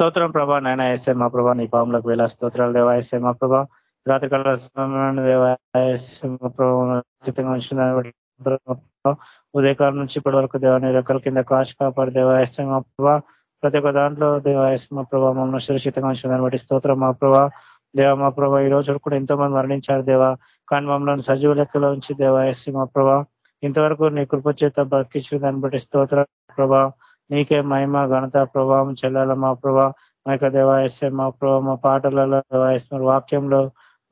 స్తోత్రం ప్రభా నాయన వేసే మా ప్రభా నీ పాములకు వేల స్తోత్రాలు దేవా వేసే మా ప్రభా. రాత్రికాల ఉదయకాలం నుంచి ఇప్పటి వరకు దేవాన్ని రెక్కల కింద కాచి కాపాడు దేవాయస్యం మా ప్రభా. ప్రతి ఒక్క దాంట్లో దేవాయస్యం మా ప్రభా మమ్మల్ని సురక్షితంగా ఉంచుదాన్ని బట్టి స్తోత్రం మా ప్రభా. దేవ మా ప్రభా ఈ రోజు కూడా ఎంతో మంది మరణించారు దేవా. కానీ మమ్మల్ని సజీవ లెక్కలో ఉంచి దేవాయస్యం మా ప్రభా. ఇంతవరకు నీ కృప చేత బతికించిన దాన్ని బట్టి స్తోత్ర ప్రభా. నీకే మహిమ ఘనత ప్రభావం చెల్లాల మా ప్రభా మా యొక్క దేవాయస్య మా ప్రభా మా పాటలలో దేవాయస్మ వాక్యంలో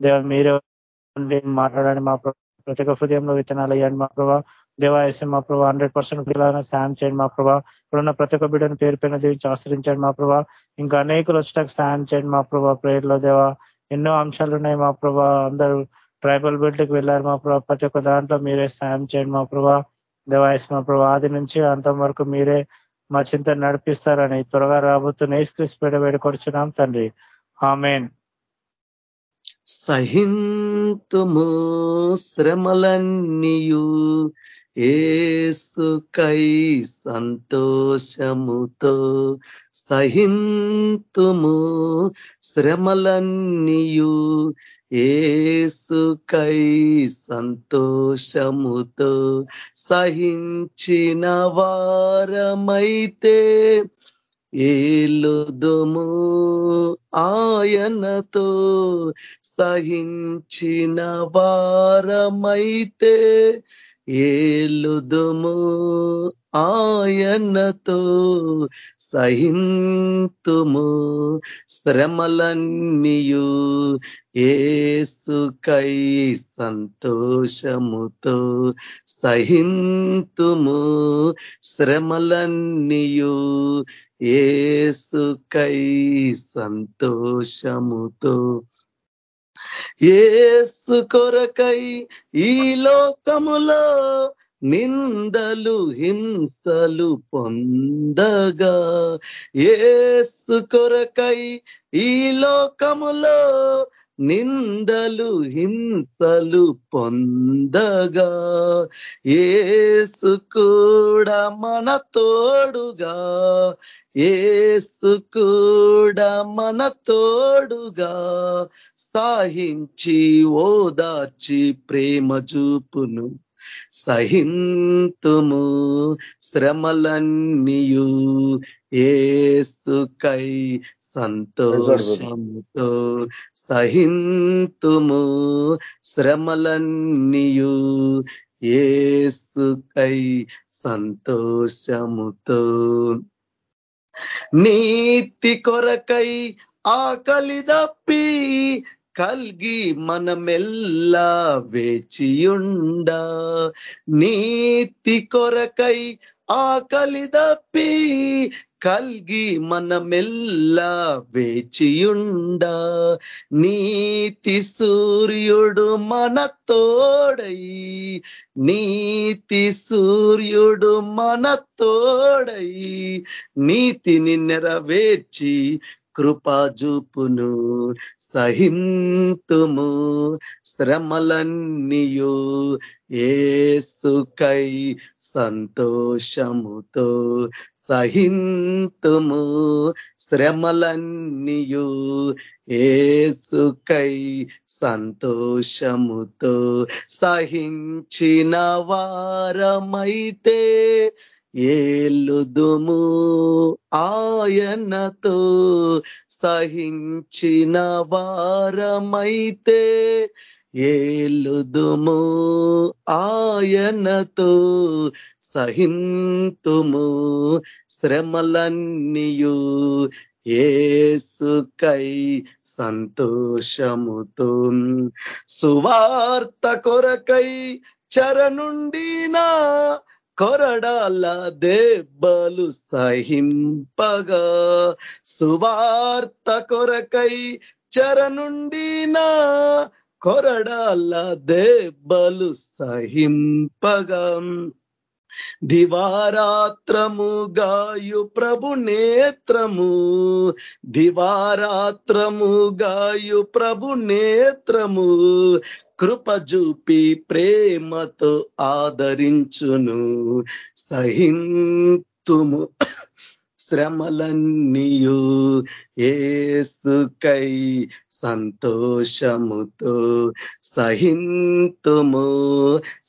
దేవ మీరే మాట్లాడండి. మా ప్రతి ఒక్క హృదయంలో విత్తనాలు అయ్యండి మా ప్రభా. దేవాయస్య మా ప్రభా హండ్రెడ్ పర్సెంట్ పిల్లలను సాయం చేయండి మా ప్రభా. ఇప్పుడున్న ప్రతి ఒక్క బిడ్డను పేరు పైన దీవించి ఆశ్రయించండి మా ప్రభా. ఇంకా అనేకులు వచ్చాక సాయం చేయండి మా ప్రభా. ప్రేయర్లో దేవా ఎన్నో అంశాలు ఉన్నాయి మా ప్రభా. అందరూ ట్రైబల్ బెల్ట్కి వెళ్ళారు మా ప్రభా. ప్రతి ఒక్క దాంట్లో మీరే సాయం చేయండి మా ప్రభా. దేవాయస్ మా ప్రభా ఆది నుంచి అంతం వరకు మీరే మా చింత నడిపిస్తారని త్వరగా రాబోతున్న ఏసుక్రీస్పేట వేడుకొడుచున్నాం తండ్రి. ఆమెన్. సహింతుము శ్రమలన్నీయు ఏసుకై సంతోషముతో సహింతుము శ్రమలన్నీయు ఏసుకై సంతోషముతో సహించిన వారమైతే ఏలుదుము ఆయనతో సహించిన వారమైతే ఏలుదుము ఆయనతో సహింతుము. శ్రమలన్నీయు ఏసుకై సంతోషముతో సహింతుము. శ్రమలన్నీయు ఏసుకై సంతోషముతో ఏసు కొరకై ఈ లోకములో నిందలు హింసలు పొందగా ఏసు కొరకై ఈ లోకములో నిందలు హింసలు పొందగా ఏసు కూడా మన తోడుగా ఏసు కూడా మన తోడుగా సాహించి ఓదార్చి ప్రేమ చూపును సహింతుము శ్రమలన్నీయు ఏసుకై సంతోషముతో సహింతుము శ్రమలన్నీయు ఏసుకై సంతోషముతో. నీతి కొరకై ఆకలి దప్పి కల్గి మనమెల్లా వేచియుండ. నీతి కొరకై ఆకలి దప్పి కల్గి మనమెల్లా వేచియుండ. నీతి సూర్యుడు మన తోడై. నీతి సూర్యుడు మన తోడై. నీతిని నెరవేర్చి కృపాజూపును సహింతుము శ్రమలన్నీయు ఏసుకై సంతోషముతో సహింతుము శ్రమలన్నీయు ఏసుకై సంతోషముతో సహించిన వారమైతే ఏలుదుము ఆయనతో సహించిన వారమైతే ఏలుదుము ఆయనతో సహింతుము శ్రమలన్నీయు ఏసుకై సంతోషముతో. సువార్త కొరకై చరణుండినా కొరడాల దెబ్బలు సహింపగా సువార్త కొరకై చరనుండినా కొరడాల దెబ్బలు సహింపగా దివారాత్రము గాయు ప్రభు నేత్రము దివారాత్రము గాయు ప్రభు నేత్రము కృప చూపి ప్రేమతో ఆదరించును. సహింతుము శ్రమలన్నీయు ఏసుకై సంతోషముతో సహింతుము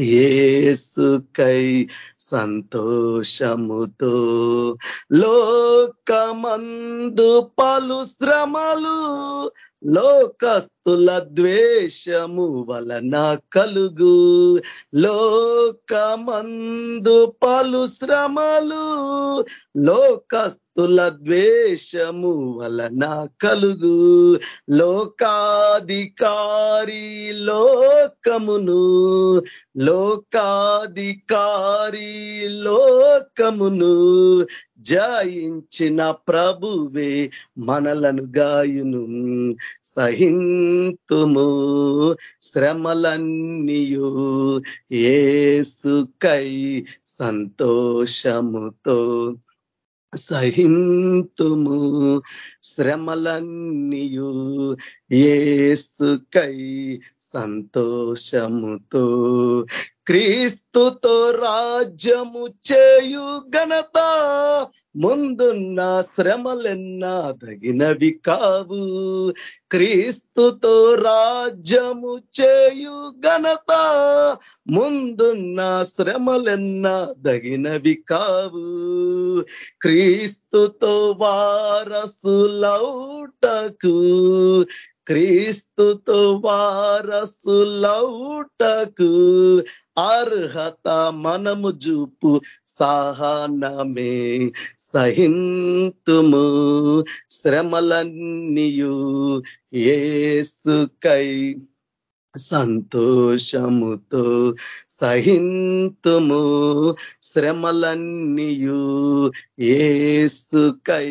ఏసుకై సంతోషముతో లోకమందు పలు శ్రమలు లోకస్తుల ద్వేషము వలన కలుగు. లోకమందు పలు శ్రమలు భక్తుల ద్వేషము వలన కలుగు. లోకాధికారి లోకమును లోకాధికారి లోకమును జయించిన ప్రభువే మనలను గాయును సహింతుము శ్రమలన్నీయు. ఏసుకై సంతోషముతో సహింతుము శ్రమలన్నీయు ఏసుకై సంతోషముతో క్రీస్తుతో రాజ్యము చేయు ఘనత ముందున్న శ్రమలెన్నా తగినవి కావు. క్రీస్తుతో రాజ్యము చేయు ఘనత ముందున్న శ్రమలెన్నా తగినవి కావు. క్రీస్తుతో వారసులౌటకు క్రీస్తుతో వారసులౌటకు అర్హత మనము చూపు సహనమే సహింతుము శ్రమలన్నీయు ఏసుకై సంతోషముతో సహింతుము శ్రమలన్నీయు ఏసుకై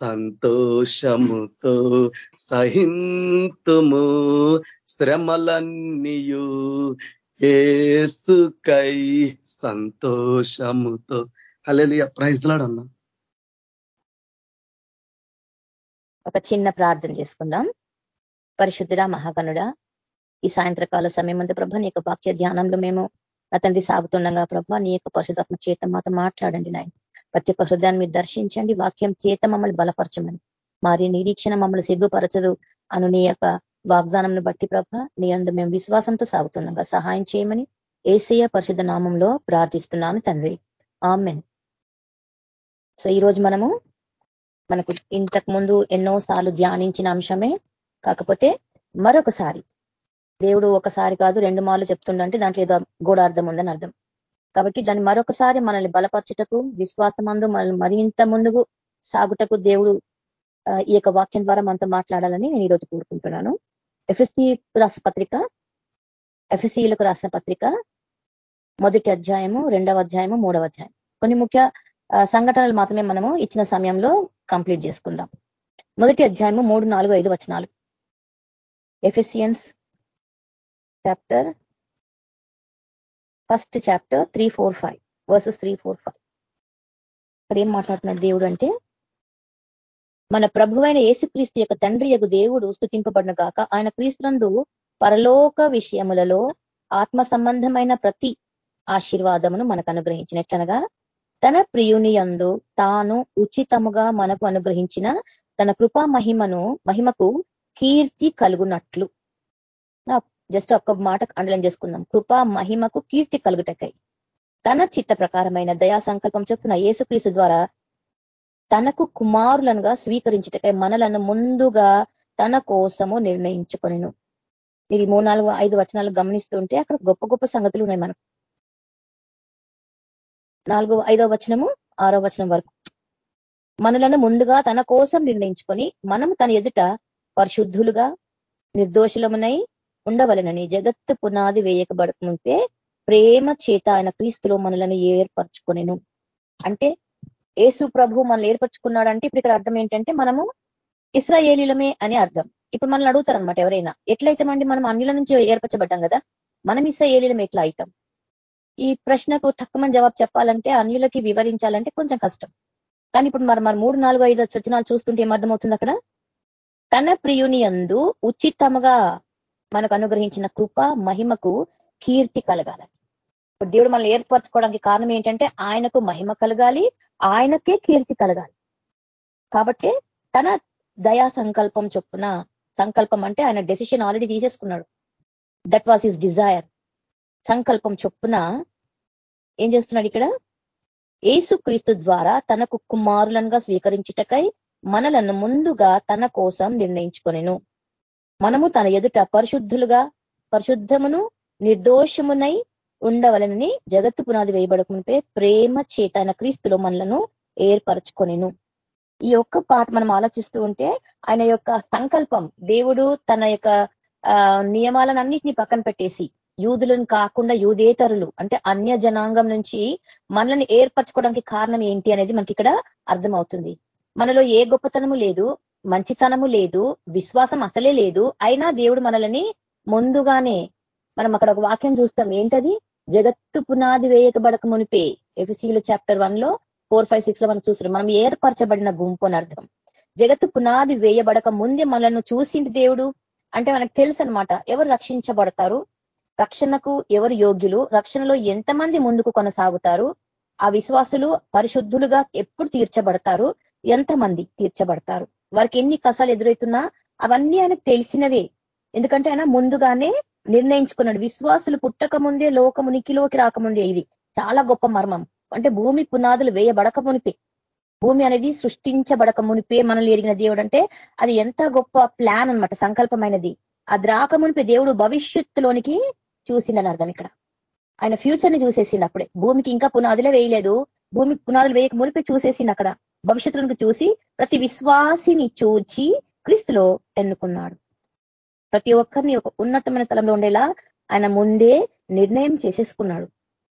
సంతోషముతో సహింతుము శ్రమలన్నీయు. ఏసుకై సంతోషముతో. అలెలియ ప్రైజ్ ఒక చిన్న ప్రార్థన చేసుకుందాం. పరిశుద్ధుడా మహాగనుడా ఈ సాయంత్రకాల సమయం అంతా ప్రభ నీ యొక్క వాక్య ధ్యానంలో మేము నా తండ్రి సాగుతుండగా ప్రభ నీ యొక్క పరిశుధాత్మ చేత మాతో మాట్లాడండి నాయన. ప్రతి ఒక్క హృదయాన్ని మీరు దర్శించండి. వాక్యం చేత మమ్మల్ని బలపరచమని. మరి నిరీక్షణ మమ్మల్ని సిగ్గుపరచదు. అను నీ యొక్క వాగ్దానంను బట్టి ప్రభ నీ అందు మేము విశ్వాసంతో సాగుతుండగా సహాయం చేయమని ఏసీయ పరిశుద్ధ నామంలో ప్రార్థిస్తున్నాను తండ్రి. ఆమెన్. సో ఈరోజు మనము మనకు ఇంతకు ముందు ఎన్నో సార్లు ధ్యానించిన అంశమే కాకపోతే మరొకసారి. దేవుడు ఒకసారి కాదు రెండు మార్లు చెప్తుండంటే దాంట్లో ఏదో గూఢార్థం ఉందని అర్థం. కాబట్టి దాన్ని మరొకసారి మనల్ని బలపరచుటకు విశ్వాసమందు మనల్ని మరింత ముందుకు సాగుటకు దేవుడు ఈ యొక్క వాక్యం ద్వారా మనతో మాట్లాడాలని నేను ఈరోజు కోరుకుంటున్నాను. ఎఫ్ఎస్సి రాసిన పత్రిక ఎఫ్ఎస్సీలకు రాసిన పత్రిక మొదటి అధ్యాయము రెండవ అధ్యాయము మూడవ అధ్యాయం. కొన్ని ముఖ్య సంఘటనలు మాత్రమే మనము ఇచ్చిన సమయంలో కంప్లీట్ చేసుకుందాం. మొదటి అధ్యాయము మూడు నాలుగు ఐదు వచనాలు. Ephesians chapter first chapter three four five verses three four five. ఇక్కడ ఏం మాట్లాడుతున్నాడు దేవుడు అంటే మన ప్రభువైన యేసుక్రీస్తు యొక్క తండ్రి యొక్క దేవుడు స్థుతింపబడిన గాక ఆయన క్రీస్తునందు పరలోక విషయములలో ఆత్మ సంబంధమైన ప్రతి ఆశీర్వాదమును మనకు అనుగ్రహించినట్లనగా తన ప్రియుని యందు తాను ఉచితముగా మనకు అనుగ్రహించిన తన కృపా మహిమను మహిమకు కీర్తి కలుగునట్లు. జస్ట్ ఒక్క మాట అండలం చేసుకుందాం. కృపా మహిమకు కీర్తి కలుగుటకై. తన చిత్త ప్రకారమైన దయా సంకల్పం చొప్పున యేసుక్రీస్తు ద్వారా తనకు కుమారులనుగా స్వీకరించుటకై మనలను ముందుగా తన కోసము నిర్ణయించుకొనిను. మీరు మూడు నాలుగు ఐదు వచనాలు గమనిస్తుంటే అక్కడ గొప్ప గొప్ప సంగతులు ఉన్నాయి మనకు. నాలుగో ఐదో వచనము ఆరో వచనం వరకు. మనలను ముందుగా తన కోసం నిర్ణయించుకొని మనం తన ఎదుట పరిశుద్ధులుగా నిర్దోషులమునై ఉండవలనని జగత్తు పునాది వేయకబడకుంటే ప్రేమ చేత ఆయన క్రీస్తులో మనలను ఏర్పరచుకొనిను. అంటే ఏసు ప్రభు మనల్ని ఏర్పరచుకున్నాడంటే ఇప్పుడు ఇక్కడ అర్థం ఏంటంటే మనము ఇస్రాయేలీలమే అని అర్థం. ఇప్పుడు మనల్ని అడుగుతారు అనమాట ఎవరైనా ఎట్లయితామండి మనం అన్నిల నుంచి ఏర్పరచబడ్డాం కదా మనం ఇస్రాయేలీలం ఎట్లా అవుతాం ఈ ప్రశ్నకు తక్కువ జవాబు చెప్పాలంటే అన్యులకి వివరించాలంటే కొంచెం కష్టం. కానీ ఇప్పుడు మరి మరి మూడు నాలుగు ఐదు వచనాలు చూస్తుంటే ఏమర్థమవుతుంది అక్కడ? తన ప్రియుని అందు ఉచితముగా మనకు అనుగ్రహించిన కృప మహిమకు కీర్తి కలగాలి. ఇప్పుడు దేవుడు మనల్ని ఏర్పరచుకోవడానికి కారణం ఏంటంటే ఆయనకు మహిమ కలగాలి ఆయనకే కీర్తి కలగాలి. కాబట్టి తన దయా సంకల్పం చొప్పున సంకల్పం అంటే ఆయన డెసిషన్ ఆల్రెడీ తీసేసుకున్నాడు. దట్ వాస్ హిస్ డిజైర్ సంకల్పం చొప్పున ఏం చేస్తున్నాడు ఇక్కడ? ఏసుక్రీస్తు ద్వారా తనకు కుమారులనుగా స్వీకరించుటకై మనలను ముందుగా తన కోసం నిర్ణయించుకొనెను. మనము తన ఎదుట పరిశుద్ధులుగా పరిశుద్ధమును నిర్దోషమునై ఉండవలనని జగత్తు పునాది వేయబడకుంటే ప్రేమ చేత ఆయన క్రీస్తులో మనలను ఏర్పరచుకొనిను. ఈ యొక్క పాట మనం ఆలోచిస్తూ ఉంటే ఆయన యొక్క సంకల్పం దేవుడు తన యొక్క నియమాలన్నింటినీ పక్కన పెట్టేసి యూదులను కాకుండా యూదేతరులు అంటే అన్య జనాంగం నుంచి మనల్ని ఏర్పరచుకోవడానికి కారణం ఏంటి అనేది మనకి ఇక్కడ అర్థమవుతుంది. మనలో ఏ గొప్పతనము లేదు మంచితనము లేదు విశ్వాసం అసలే లేదు. అయినా దేవుడు మనల్ని ముందుగానే మనం అక్కడ ఒక వాక్యం చూస్తాం. ఏంటది? జగత్తు పునాది వేయకబడక మునిపే. ఎఫ్సీలు చాప్టర్ వన్లో ఫోర్ ఫైవ్ సిక్స్లో మనం చూస్తున్నాం. మనం ఏర్పరచబడిన గుంపు అని అర్థం. జగత్తు పునాది వేయబడక ముందే మనల్ని చూసింది దేవుడు. అంటే మనకు తెలుసు అనమాట ఎవరు రక్షించబడతారు? రక్షణకు ఎవరు యోగ్యులు? రక్షణలో ఎంతమంది ముందుకు కొనసాగుతారు? ఆ విశ్వాసులు పరిశుద్ధులుగా ఎప్పుడు తీర్చబడతారు? ఎంతమంది తీర్చబడతారు? వారికి ఎన్ని కష్టాలు ఎదురవుతున్నా అవన్నీ ఆయనకు తెలిసినవే. ఎందుకంటే ఆయన ముందుగానే నిర్ణయించుకున్నాడు. విశ్వాసులు పుట్టక ముందే లోకమునికిలోకి రాకముందే ఇది. చాలా గొప్ప మర్మం. అంటే భూమి పునాదులు వేయబడక మునిపే. భూమి అనేది సృష్టించబడక మునిపే మనల్ని ఎరిగిన దేవుడు అంటే అది ఎంత గొప్ప ప్లాన్ అనమాట సంకల్పమైనది. అది రాకమునిపే దేవుడు భవిష్యత్తులోనికి చూసిండని అర్థం ఇక్కడ. ఆయన ఫ్యూచర్ని చూసేసిండు అప్పుడే. భూమికి ఇంకా పునాదులే వేయలేదు. భూమి పునాదులు వేయక మునిపే చూసేసిండు అక్కడ. భవిష్యత్తులను చూసి ప్రతి విశ్వాసిని చూచి క్రీస్తులో ఎన్నుకున్నాడు. ప్రతి ఒక్కరిని ఒక ఉన్నతమైన స్థలంలో ఉండేలా ఆయన ముందే నిర్ణయం చేసేసుకున్నాడు.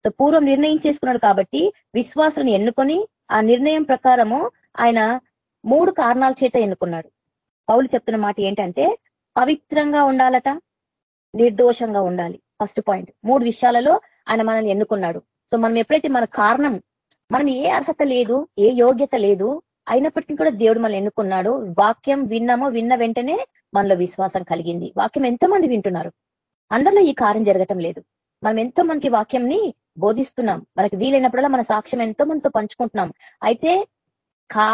సో పూర్వం నిర్ణయం చేసుకున్నాడు కాబట్టి విశ్వాసుని ఎన్నుకొని ఆ నిర్ణయం ప్రకారము ఆయన మూడు కారణాల చేత ఎన్నుకున్నాడు. పౌలు చెప్తున్న మాట ఏంటంటే పవిత్రంగా ఉండాలట నిర్దోషంగా ఉండాలి. First point. మూడు విషయాలలో ఆయన మనల్ని ఎన్నుకున్నాడు. సో మనం ఎప్పుడైతే మన కారణం మనం ఏ అర్హత లేదు ఏ యోగ్యత లేదు అయినప్పటికీ కూడా దేవుడు మనల్ని ఎన్నుకున్నాడు. వాక్యం విన్నామో విన్న వెంటనే మనలో విశ్వాసం కలిగింది. వాక్యం ఎంతో మంది వింటున్నారు. అందరిలో ఈ కార్యం జరగటం లేదు. మనం ఎంతో మనకి వాక్యంని బోధిస్తున్నాం. మనకి వీలైనప్పుడల్లా మన సాక్ష్యం ఎంతో మనతో పంచుకుంటున్నాం. అయితే కా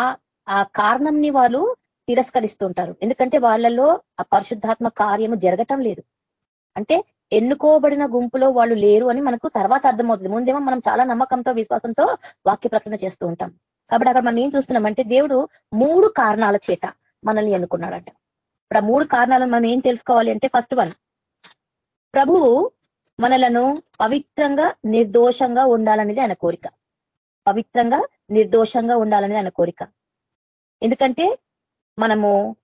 ఆ కారణంని వాళ్ళు తిరస్కరిస్తుంటారు. ఎందుకంటే వాళ్ళలో ఆ పరిశుద్ధాత్మ కార్యము జరగటం లేదు. అంటే ఎన్నుకోబడిన గుంపులో వాళ్ళు లేరు అని మనకు తర్వాత అర్థమవుతుంది. ముందేమో మనం చాలా నమ్మకంతో విశ్వాసంతో వాక్య ప్రకటన చేస్తూ ఉంటాం. కాబట్టి అక్కడ మనం ఏం చూస్తున్నామంటే దేవుడు మూడు కారణాల చేత మనల్ని ఎన్నుకున్నాడంట. ఇప్పుడు ఆ మూడు కారణాలను మనం ఏం తెలుసుకోవాలి అంటే ఫస్ట్ వన్ ప్రభువు మనలను పవిత్రంగా నిర్దోషంగా ఉండాలనేది ఆయన కోరిక. పవిత్రంగా నిర్దోషంగా ఉండాలనేది ఆయన కోరిక. ఎందుకంటే మనము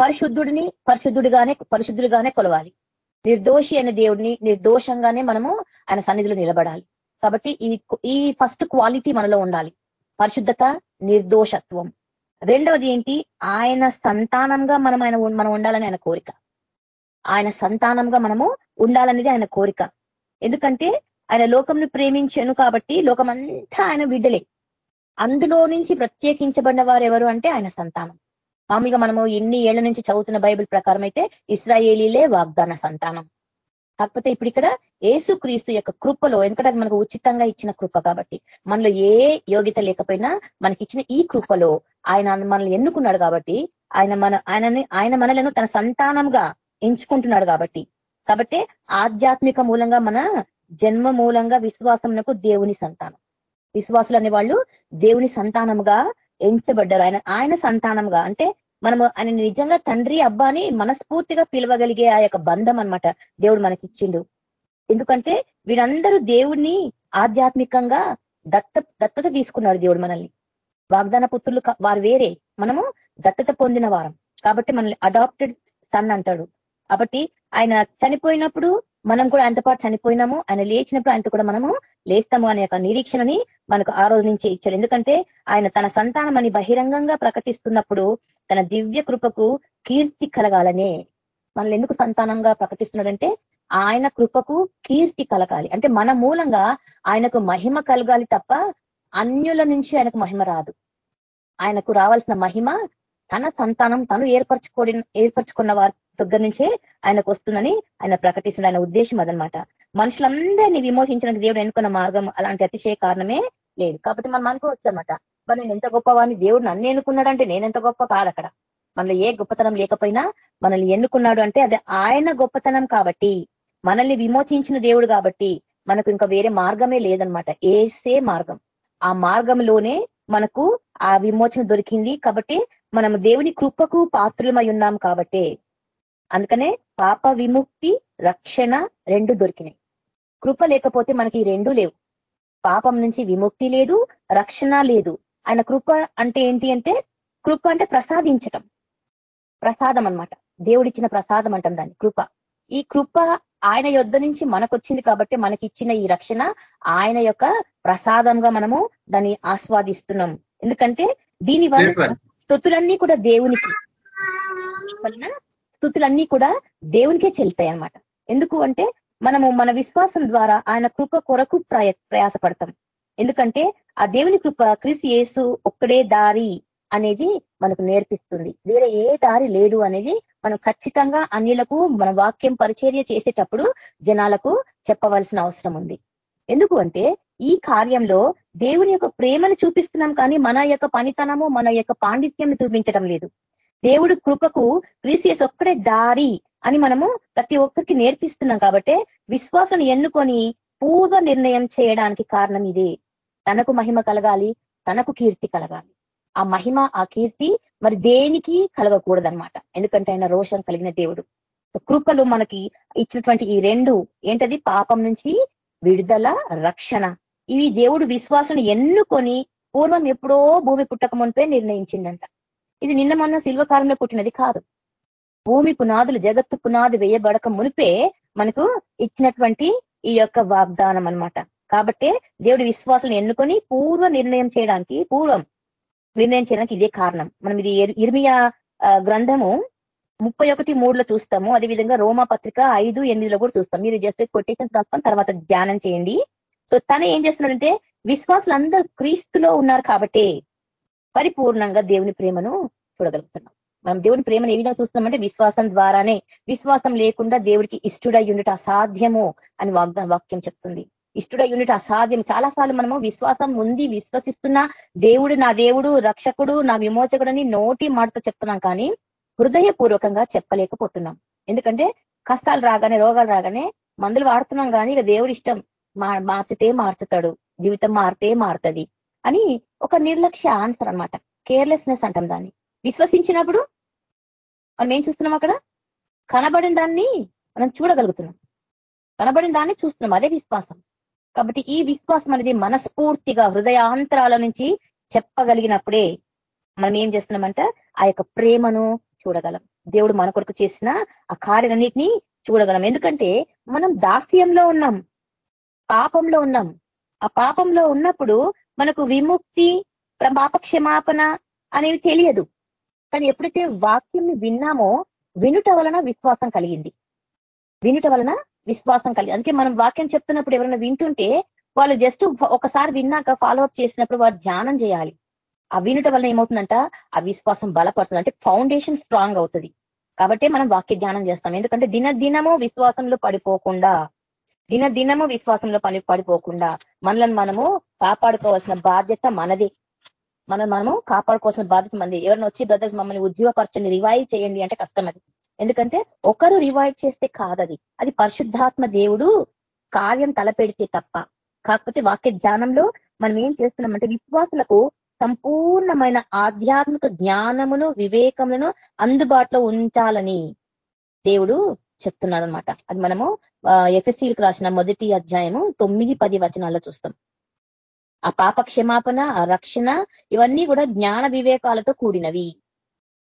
పరిశుద్ధుడిని పరిశుద్ధుడిగానే పరిశుద్ధుడిగానే కొలవాలి. నిర్దోషి అనే దేవుడిని నిర్దోషంగానే మనము ఆయన సన్నిధిలో నిలబడాలి. కాబట్టి ఈ ఈ ఫస్ట్ క్వాలిటీ మనలో ఉండాలి. పరిశుద్ధత నిర్దోషత్వం. రెండవది ఏంటి? ఆయన సంతానంగా మనం ఆయన మనం ఉండాలని ఆయన కోరిక. ఆయన సంతానంగా మనము ఉండాలనేది ఆయన కోరిక. ఎందుకంటే ఆయన లోకంను ప్రేమించను కాబట్టి లోకమంతా ఆయన బిడ్డలే. అందులో నుంచి ప్రత్యేకించబడిన వారు ఎవరు అంటే ఆయన సంతానం. మామూలుగా మనము ఎన్ని ఏళ్ళ నుంచి చదువుతున్న బైబిల్ ప్రకారం అయితే ఇస్రాయేలీలే వాగ్దాన సంతానం. కాకపోతే ఇప్పుడు ఇక్కడ ఏసు క్రీస్తు యొక్క కృపలో ఎందుకంటే అది మనకు ఉచితంగా ఇచ్చిన కృప కాబట్టి మనలో ఏ యోగ్యత లేకపోయినా మనకి ఇచ్చిన ఈ కృపలో ఆయన మనల్ని ఎన్నుకున్నాడు కాబట్టి ఆయన మన ఆయనని ఆయన మనలను తన సంతానంగా ఎంచుకుంటున్నాడు కాబట్టి కాబట్టి ఆధ్యాత్మిక మూలంగా మన జన్మ మూలంగా విశ్వాసంకు దేవుని సంతానం. విశ్వాసులు అనే వాళ్ళు దేవుని సంతానముగా ఎంచబడ్డారు. ఆయన ఆయన సంతానంగా అంటే మనము ఆయన నిజంగా తండ్రి అబ్బాని మనస్ఫూర్తిగా పిలవగలిగే ఆ యొక్క బంధం అనమాట దేవుడు మనకిచ్చిండు. ఎందుకంటే వీరందరూ దేవుణ్ణి ఆధ్యాత్మికంగా దత్త దత్తత తీసుకున్నాడు దేవుడు మనల్ని. వాగ్దాన పుత్రులు వారు వేరే. మనము దత్తత పొందిన వారం. కాబట్టి మనల్ని అడాప్టెడ్ సన్ అంటాడు. కాబట్టి ఆయన చనిపోయినప్పుడు మనం కూడా ఆయనతో పాటు చనిపోయినాము. ఆయన లేచినప్పుడు ఆయనతో కూడా మనము లేస్తాము అనే యొక్క నిరీక్షణని మనకు ఆ రోజు నుంచి ఇచ్చాడు. ఎందుకంటే ఆయన తన సంతానం అని బహిరంగంగా ప్రకటిస్తున్నప్పుడు తన దివ్య కృపకు కీర్తి కలగాలనే మనల్ని ఎందుకు సంతానంగా ప్రకటిస్తున్నాడంటే ఆయన కృపకు కీర్తి కలగాలి. అంటే మన మూలంగా ఆయనకు మహిమ కలగాలి తప్ప అన్యుల నుంచి ఆయనకు మహిమ రాదు. ఆయనకు రావాల్సిన మహిమ తన సంతానం తను ఏర్పరచుకోడి ఏర్పరచుకున్న వారి దగ్గర నుంచే ఆయనకు వస్తుందని ఆయన ప్రకటిస్తున్న ఆయన ఉద్దేశం అదనమాట. మనుషులందరినీ విమోచించడానికి దేవుడు ఎన్నుకున్న మార్గం అలాంటి అతిశయ కారణమే లేదు. కాబట్టి మనం అనుకోవచ్చు అనమాట మరి నేను ఎంత గొప్పవాడిని? దేవుడు నన్ను ఎన్నుకున్నాడంటే నేనెంత గొప్ప కాదు అక్కడ మనలో ఏ గొప్పతనం లేకపోయినా మనల్ని ఎన్నుకున్నాడు అంటే అది ఆయన గొప్పతనం కాబట్టి మనల్ని విమోచించిన దేవుడు కాబట్టి మనకు ఇంకా వేరే మార్గమే లేదనమాట. ఏసే మార్గం. ఆ మార్గంలోనే మనకు ఆ విమోచన దొరికింది కాబట్టి మనం దేవుని కృపకు పాత్రలమై ఉన్నాం కాబట్టే. అందుకనే పాప విముక్తి రక్షణ రెండు దొరికినాయి. కృప లేకపోతే మనకి రెండు లేవు. పాపం నుంచి విముక్తి లేదు రక్షణ లేదు. ఆయన కృప అంటే ఏంటి అంటే కృప అంటే ప్రసాదించటం. ప్రసాదం అనమాట దేవుడిచ్చిన ప్రసాదం అంటాం దాన్ని కృప. ఈ కృప ఆయన యొద్ధ నుంచి మనకు వచ్చింది కాబట్టి మనకి ఇచ్చిన ఈ రక్షణ ఆయన యొక్క ప్రసాదంగా మనము దాన్ని ఆస్వాదిస్తున్నాం. ఎందుకంటే దీని వల్ల స్థుతులన్నీ కూడా దేవునికి వలన స్థుతులన్నీ కూడా దేవునికే చెల్తాయి అనమాట ఎందుకు అంటే మనము మన విశ్వాసం ద్వారా ఆయన కృప కొరకు ప్రయాసపడతాం. ఎందుకంటే ఆ దేవుని కృప క్రిస్ యేసు ఒక్కడే దారి అనేది మనకు నేర్పిస్తుంది. వేరే ఏ దారి లేదు అనేది మనం ఖచ్చితంగా అన్యులకు మన వాక్యం పరిచర్య చేసేటప్పుడు జనాలకు చెప్పవలసిన అవసరం ఉంది. ఎందుకు అంటే ఈ కార్యంలో దేవుని యొక్క ప్రేమను చూపిస్తున్నాం కానీ మన యొక్క పనితనము మన యొక్క పాండిత్యం చూపించడం లేదు. దేవుడు కృపకు క్రీసియస్ ఒక్కడే దారి అని మనము ప్రతి ఒక్కరికి నేర్పిస్తున్నాం కాబట్టి విశ్వాసం ఎన్నుకొని పూర్వ నిర్ణయం చేయడానికి కారణం ఇదే. తనకు మహిమ కలగాలి తనకు కీర్తి కలగాలి. ఆ మహిమ ఆ కీర్తి మరి దేనికి కలగకూడదనమాట ఎందుకంటే ఆయన రోషం కలిగిన దేవుడు. కృపలు మనకి ఇచ్చినటువంటి ఈ రెండు ఏంటది? పాపం నుంచి విడుదల రక్షణ. ఇవి దేవుడు విశ్వాసను ఎన్నుకొని పూర్వం ఎప్పుడో భూమి పుట్టక మునిపే నిర్ణయించిందంట ఇది నిన్న మొన్న శిల్వకాలంలో పుట్టినది కాదు. భూమి పునాదులు జగత్తు పునాది వేయబడక మునిపే మనకు ఇచ్చినటువంటి ఈ యొక్క వాగ్దానం అనమాట కాబట్టి దేవుడి విశ్వాసం ఎన్నుకొని పూర్వ నిర్ణయం చేయడానికి పూర్వం నిర్ణయం చేయడానికి ఇదే కారణం. మనం ఇది ఇర్మియా గ్రంథము ముప్పై ఒకటి మూడులో చూస్తాము. అదేవిధంగా రోమా పత్రిక ఐదు ఎనిమిదిలో కూడా చూస్తాం. మీరు జస్ట్ కొటేషన్స్ రాసుకొని తర్వాత ధ్యానం చేయండి. సో తను ఏం చేస్తున్నాడంటే విశ్వాసులు అందరూ క్రీస్తులో ఉన్నారు కాబట్టి పరిపూర్ణంగా దేవుని ప్రేమను చూడగలుగుతున్నాం. మనం దేవుని ప్రేమను ఏ విధంగా చూస్తున్నామంటే విశ్వాసం ద్వారానే. విశ్వాసం లేకుండా దేవుడికి ఇష్టడై యూనిట్ అసాధ్యము అని వాగ్దా వాక్యం చెప్తుంది. ఇష్టడై యూనిట్ అసాధ్యం చాలా సార్లు మనము విశ్వాసం ఉంది విశ్వసిస్తున్నా దేవుడు నా దేవుడు రక్షకుడు నా విమోచకుడని నోటి మాటతో చెప్తున్నాం కానీ హృదయపూర్వకంగా చెప్పలేకపోతున్నాం. ఎందుకంటే కష్టాలు రాగానే రోగాలు రాగానే మందులు వాడుతున్నాం కానీ ఇక దేవుడి ఇష్టం మార్చితే మార్చుతాడు. జీవితం మారితే మారుతుంది అని ఒక నిర్లక్ష్య ఆన్సర్ అనమాట కేర్లెస్నెస్ అంటాం దాన్ని. విశ్వసించినప్పుడు మనం ఏం చూస్తున్నాం అక్కడ? కనబడిన దాన్ని మనం చూడగలుగుతున్నాం. కనబడిన దాన్ని చూస్తున్నాం. అదే విశ్వాసం. కాబట్టి ఈ విశ్వాసం అనేది మనస్ఫూర్తిగా హృదయాంతరాల నుంచి చెప్పగలిగినప్పుడే మనం ఏం చేస్తున్నామంట ఆ యొక్క ప్రేమను చూడగలం. దేవుడు మన కొరకు చేసిన ఆ కార్యాలన్నింటినీ చూడగలం. ఎందుకంటే మనం దాస్యంలో ఉన్నాం. పాపంలో ఉన్నాం. ఆ పాపంలో ఉన్నప్పుడు మనకు విముక్తి పాప క్షమాపణ అనేవి తెలియదు. కానీ ఎప్పుడైతే వాక్యం విన్నామో వినుట వలన విశ్వాసం కలిగింది. వినుట వలన విశ్వాసం కలిగి అందుకే మనం వాక్యం చెప్తున్నప్పుడు ఎవరైనా వింటుంటే వాళ్ళు జస్ట్ ఒకసారి విన్నాక ఫాలో అప్ చేసినప్పుడు వారు ధ్యానం చేయాలి. ఆ వినుట వలన ఏమవుతుందంట? ఆ విశ్వాసం బలపడుతుంది. అంటే ఫౌండేషన్ స్ట్రాంగ్ అవుతుంది. కాబట్టి మనం వాక్య ధ్యానం చేస్తాం. ఎందుకంటే దినదినము విశ్వాసంలో పడిపోకుండా దినదినము విశ్వాసంలో పని పడిపోకుండా మనల్ని మనము కాపాడుకోవాల్సిన బాధ్యత మనది. మనం మనము కాపాడుకోవాల్సిన బాధ్యత మంది. ఎవరైనా వచ్చి బ్రదర్స్ మమ్మల్ని ఉద్యోగపరచండి రివైవ్ చేయండి అంటే కష్టం అది. ఎందుకంటే ఒకరు రివైవ్ చేస్తే కాదది. అది పరిశుద్ధాత్మ దేవుడు కార్యం తలపెడితే తప్ప. కాకపోతే వాక్య ధ్యానంలో మనం ఏం చేస్తున్నామంటే విశ్వాసులకు సంపూర్ణమైన ఆధ్యాత్మిక జ్ఞానమును వివేకములను అందుబాటులో ఉంచాలని దేవుడు చెప్తున్నాడు అనమాట అది మనము ఎఫ్ఎస్సీలకు రాసిన మొదటి అధ్యాయము తొమ్మిది పది వచనాల్లో చూస్తాం. ఆ పాప క్షమాపణ ఆ రక్షణ ఇవన్నీ కూడా జ్ఞాన వివేకాలతో కూడినవి.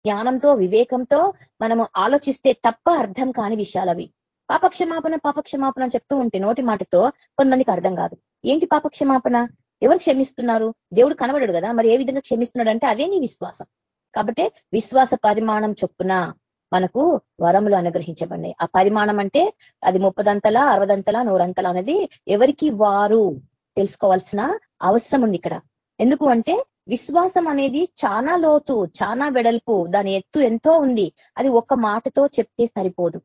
జ్ఞానంతో వివేకంతో మనము ఆలోచిస్తే తప్ప అర్థం కాని విషయాలు అవి. పాపక్షమాపణ పాపక్షమాపణ చెప్తూ ఉంటే నోటి మాటతో కొంతమందికి అర్థం కాదు. ఏంటి పాపక్షమాపణ? ఎవరు క్షమిస్తున్నారు? దేవుడు కనబడడు కదా మరి ఏ విధంగా క్షమిస్తున్నాడు అంటే అదే నీ విశ్వాసం. కాబట్టి విశ్వాస పరిమాణం చొప్పున మనకు వరములు అనుగ్రహించబడినాయి. ఆ పరిమాణం అంటే అది ముప్పదంతలా అరవదంతలా నూరంతలా అనేది ఎవరికి వారు తెలుసుకోవాల్సిన అవసరం ఉంది ఇక్కడ. ఎందుకు అంటే విశ్వాసం అనేది చాలా లోతు చాలా వెడల్పు దాని ఎత్తు ఎంతో ఉంది. అది ఒక్క మాటతో చెప్తే సరిపోదు.